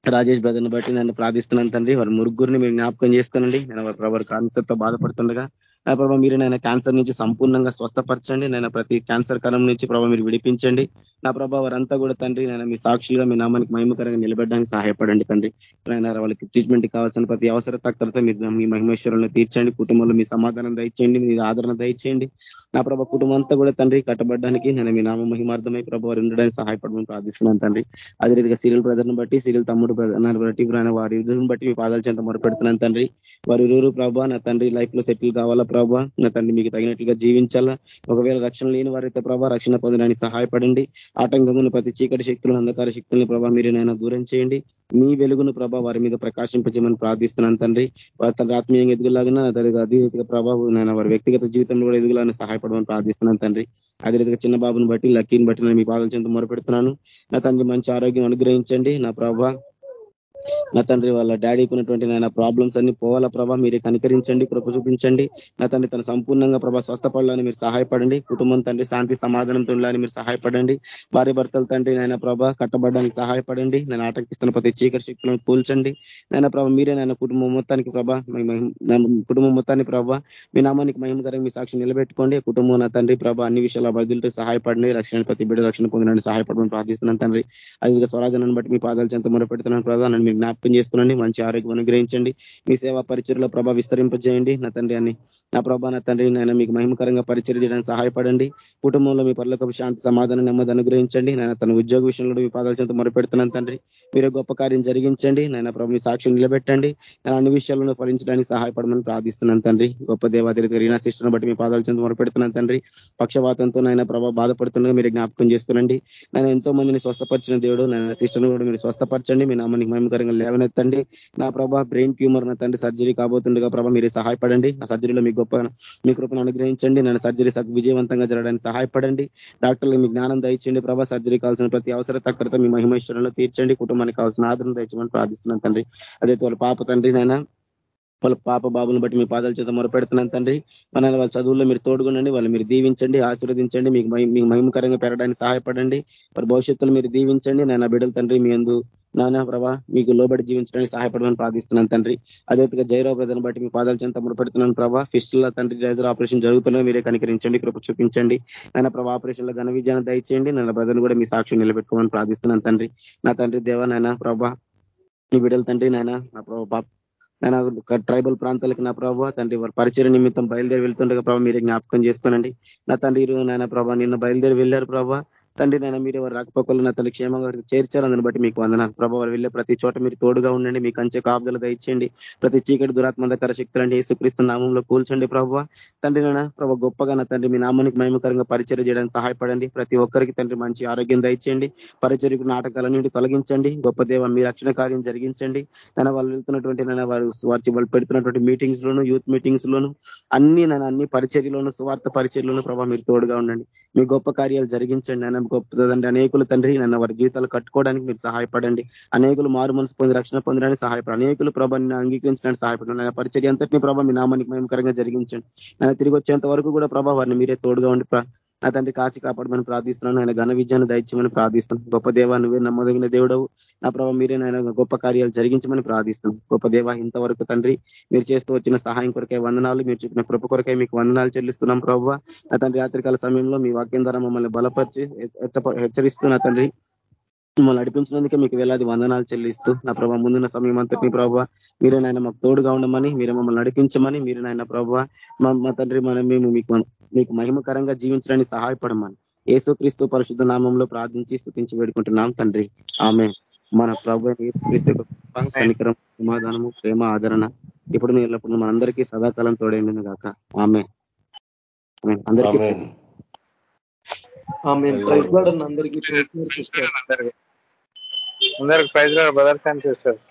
రాజేష్ బ్రదర్ని బట్టి నన్ను ప్రార్థిస్తున్నాను తండ్రి. వారి ముగ్గురిని మీరు జ్ఞాపకం చేసుకోనండి. నేను వారి ప్రభావ కాన్సెప్ట్ బాధపడుతుండగా నా ప్రభావ మీరు నాయన క్యాన్సర్ నుంచి సంపూర్ణంగా స్వస్థపరచండి. నేను ప్రతి క్యాన్సర్ కరం నుంచి ప్రభావ మీరు విడిపించండి. నా ప్రభావ వారంతా కూడా తండ్రి నేను మీ సాక్షిగా మీ నామానికి మహిమకరంగా నిలబెట్టడానికి సహాయపడండి తండ్రి. నాయన వాళ్ళకి ట్రీట్మెంట్ కావాల్సిన ప్రతి అవసర తక్కువ మీరు మీ మహిమేశ్వరులను తీర్చండి. కుటుంబంలో మీ సమాధానం దయచేయండి. మీ ఆదరణ దయచేయండి. నా ప్రభా కుటుంబం అంతా కూడా తండ్రి కట్టబడ్డానికి నేను మీ నామ మహిమార్థమై ప్రభు వారు ఉండడానికి సహాయపడమని ప్రార్థిస్తున్నాను తండ్రి. అదే రీతిగా సీరియల్ బ్రదర్ని బట్టి సీరియల్ తమ్ముడు బట్టి వారి ఇద్దరిని బట్టి మీ పాదాలు చెంత మొరపెడుతున్నాను తండ్రి. వారి ఇరువురు ప్రభా నా తండ్రి లైఫ్లో సెటిల్ కావాలా ప్రభా? నా తండ్రి మీకు తగినట్లుగా జీవించాలా? ఒకవేళ రక్షణ లేని వారైతే ప్రభా రక్షణ పొందడానికి సహాయపడండి. ఆటంకమును ప్రతి చీకటి శక్తులను అంధకార శక్తులను ప్రభా మీరు నైనా దూరం చేయండి. మీ వెలుగును ప్రభా వారి మీద ప్రకాశింపజేయమని ప్రార్థిస్తున్నాను తండ్రి. తండ్రి ఆత్మీయంగా ఎదుగులాగిన అదే ప్రభావం నేను వారి వ్యక్తిగత జీవితంలో కూడా ఎదుగులాలని సహాయపడమని ప్రార్థిస్తున్నాను తండ్రి. అదే రీతిగా చిన్న బాబుని బట్టి లక్కీని బట్టి నేను మీ పాదాల చెంత మొరపెడుతున్నాను. నా తండ్రి మంచి ఆరోగ్యం అనుగ్రహించండి. నా ప్రభా నా తండ్రి వాళ్ళ డాడీకి ఉన్నటువంటి నాయన ప్రాబ్లమ్స్ అన్ని పోవాలా ప్రభా. మీరే కనికరించండి కృప చూపించండి. నా తండ్రి తన సంపూర్ణంగా ప్రభా స్వస్థపడాలని మీరు సహాయపడండి. కుటుంబం తండ్రి శాంతి సమాధానంతో ఉండాలని మీరు సహాయపడండి. భార్య భర్తల తండ్రి నాయన ప్రభా కట్టబడడానికి సహాయపడండి. నేను ఆటంకిస్తున్న ప్రతి చీకటి శక్తులను కూల్చండి. నాయన ప్రభా మీరే నాయన కుటుంబం మొత్తానికి ప్రభా కుటుంబం మొత్తాన్ని ప్రభా మీ నామానికి మహిమకరంగా మీ సాక్షి నిలబెట్టుకోండి. కుటుంబం నా తండ్రి ప్రభా అన్ని విషయాల బదులుతో సహాయపడండి. రక్షణ ప్రతి బిడ్డ రక్షణ పొందడానికి సహాయపడమని ప్రార్థిస్తున్నాను తండ్రి. అది స్వరాజనాన్ని బట్టి మీ పాదాలు చెంత మొరపెడుతున్నాను ప్రభా. నన్ను మీరు జ్ఞాపకం చేసుకునండి మంచి ఆరోగ్యం అనుగ్రహించండి. మీ సేవా పరిచయలో ప్రభా విస్తరింపజేయండి. నా తండ్రి అని నా ప్రభా నా తండ్రి నేను మీకు మహిమకరంగా పరిచయం చేయడానికి సహాయపడండి. కుటుంబంలో మీ పనులకు శాంతి సమాధానం నెమ్మది అనుగ్రహించండి. నేను తన ఉద్యోగ విషయంలో మీ పాదాల చెంత మొరపెడుతున్నాను తండ్రి. మీరు గొప్ప కార్యం జరిగించండి. నేను ప్రభు మీ సాక్షి నిలబెట్టండి. నేను అన్ని విషయాలను ఫలించడానికి సహాయపడమని ప్రార్థిస్తున్నాను తండ్రి. గొప్ప దేవాదేవిత రీనా సిస్టర్ని బట్టి మీ పాదాల చెంత మొరపెడుతున్నాను తండ్రి. పక్షవాతంతో నాయన ప్రభావ బాధపడుతుండగా మీరు జ్ఞాపకం చేసుకునండి. నేను ఎంతో మందిని స్వస్థపరిచిన దేవుడు నేను సిస్టర్ను కూడా మీరు స్వస్థపరచండి. మీ నామానికి మహిమకరంగా లేవనెత్తండి. నా ప్రభా బ్రెయిన్ ట్యూమర్ నా తండ్రి సర్జరీ కాబోతుండగా ప్రభా మీరు సహాయపడండి. ఆ సర్జరీలో మీ గొప్ప మీ కృపను అనుగ్రహించండి. నన్ను సర్జరీ విజయవంతంగా జరగడానికి సహాయపడండి. డాక్టర్లు మీ జ్ఞానం దయచండి ప్రభా. సర్జరీ కావాల్సిన ప్రతి అవసర తక్కువ మీ మహిమేశ్వరంలో తీర్చండి. కుటుంబానికి కావాల్సిన ఆదరణ దయచమని ప్రార్థిస్తున్నాను తండ్రి. అదే తోలు పాప తండ్రి నైనా వాళ్ళ పాప బాబుని బట్టి మీ పాదాల చేత మొరపెడుతున్నాను తండ్రి. మన వాళ్ళ చదువుల్లో మీరు తోడుగుండండి వాళ్ళు మీరు దీవించండి ఆశీర్వదించండి మీకు మీకు మహిమకరంగా పెరగడానికి సహాయపడండి. వారి భవిష్యత్తులో మీరు దీవించండి. నేను బిడ్డల తండ్రి మీ ఎందు నానా ప్రభా మీకు లోబడి జీవించడానికి సహాయపడమని ప్రార్థిస్తున్నాను తండ్రి. అదేవిధంగా జైరావు బ్రదర్ని బట్టి మీ పాదాల చెంత ముడిపెడుతున్నాను ప్రభా. ఫిస్టుల తండ్రి రైజర్ ఆపరేషన్ జరుగుతున్నా మీరే కనికరించండి కృప చూపించండి. నాయన ప్రభా ఆపరేషన్లో ఘన విజయాన్ని దయచేయండి. నా బ్రదర్ని కూడా మీ సాక్షి నిలబెట్టుకోమని ప్రార్థిస్తున్నాను తండ్రి. నా తండ్రి దేవ నాయన ప్రభా మీ బిడ్డల తండ్రి నాయన నా ప్రభా నేను ట్రైబల్ ప్రాంతాలకు నా ప్రభావ తండ్రి వారి పరిచయ నిమిత్తం బయలుదేరి వెళ్తుండగా ప్రభావ మీరే జ్ఞాపకం చేసుకోనండి. నా తండ్రి నాయన ప్రభావ నిన్న బయలుదేరి వెళ్ళారు ప్రభావ తండ్రి నేను మీరు వారి రాకపోకలు నా తల్లి క్షేమంగా చేర్చాలని బట్టి మీకు వందనాలు. ప్రభావ వెళ్ళే ప్రతి చోట మీరు తోడుగా ఉండండి. మీకు అంచె కాపుదలు దయచేయండి. ప్రతి చీకటి దురాత్మందకర శక్తులండి యేసుక్రీస్తు నామంలో కూల్చండి ప్రభావ తండ్రి నాయన ప్రభావ గొప్పగా నా తండ్రి మీ నామానికి మహిమకరంగా పరిచయం చేయడానికి సహాయపడండి. ప్రతి ఒక్కరికి తండ్రి మంచి ఆరోగ్యం దయచేయండి. పరిచయకు నాటకాల నుండి తొలగించండి. గొప్ప దేవ మీ రక్షణ కార్యం జరిగించండి. నన్ను వాళ్ళు వెళ్తున్నటువంటి నన్ను వారు వారి వాళ్ళు పెడుతున్నటువంటి మీటింగ్స్ లోను యూత్ మీటింగ్స్ లోను అన్ని నన్ను అన్ని పరిచర్యలోను స్వార్థ పరిచర్యలోను ప్రభావ మీరు తోడుగా ఉండండి. మీ గొప్ప కార్యాలు జరిగించండి నన్ను గొప్పదండి. అనేకులు తండ్రి నన్ను వారి జీవితాలు కట్టుకోవడానికి మీరు సహాయపడండి. అనేకులు మారు మనసు పొంది రక్షణ పొందడానికి సహాయపడండి. అనేకులు ప్రభాని అంగీకరించడానికి సహాయపడండి. నా పరిచర్య అంతటిని ప్రభావ మీ నామానికి మేమకరంగా జరిగించండి. నేను తిరిగి వచ్చేంత వరకు కూడా ప్రభావ వారిని మీరే తోడుగా ఉండి నా తండ్రి కాచి కాపాడమని ప్రార్థిస్తున్నాను. ఆయన ఘన విజయాన్ని దయచేయమని ప్రార్థిస్తున్నాను. గొప్ప దేవా నువ్వే నమ్మదగిన దేవుడవు. నా ప్రభావ మీరే నాయన గొప్ప కార్యాలు జరిగించమని ప్రార్థిస్తున్నాం గొప్ప దేవ ఇంతవరకు తండ్రి మీరు చేస్తూ వచ్చిన సహాయం కొరకై వందనాలు మీరు చెప్పిన కృప కొరకై మీకు వందనాలు చెల్లిస్తున్నాం ప్రభావ నా తండ్రి రాత్రికాల సమయంలో మీ వాక్యం ద్వారా మమ్మల్ని బలపరిచి హెచ్చరిస్తూ నా తండ్రి మిమ్మల్ని నడిపించినందుకే మీకు వేలాది వందనాలు చెల్లిస్తూ నా ప్రభావ ముందున్న సమయం అంతటి ప్రభావ మీరే నాయన మాకు తోడుగా ఉండమని మీరే మమ్మల్ని నడిపించమని మీరు నాయన ప్రభావ మా తండ్రి మనం మేము మీకు మీకు మహిమకరంగా జీవించడానికి సహాయపడమని ఏసుక్రీస్తు పరిశుద్ధ నామంలో ప్రార్థించి స్థుతించి వేడుకుంటున్నాం తండ్రి. ఆమె మన ప్రభు ఏసుక్రీస్తు కనికరం సమాధానము ప్రేమ ఆదరణ ఇప్పుడు ఎల్లప్పుడు మనందరికీ సదాకాలం తోడైండును గాక. ఆమె అందరికీ అందరికి ప్రైజ్ బ్రదర్స్ అండ్ సిస్టర్స్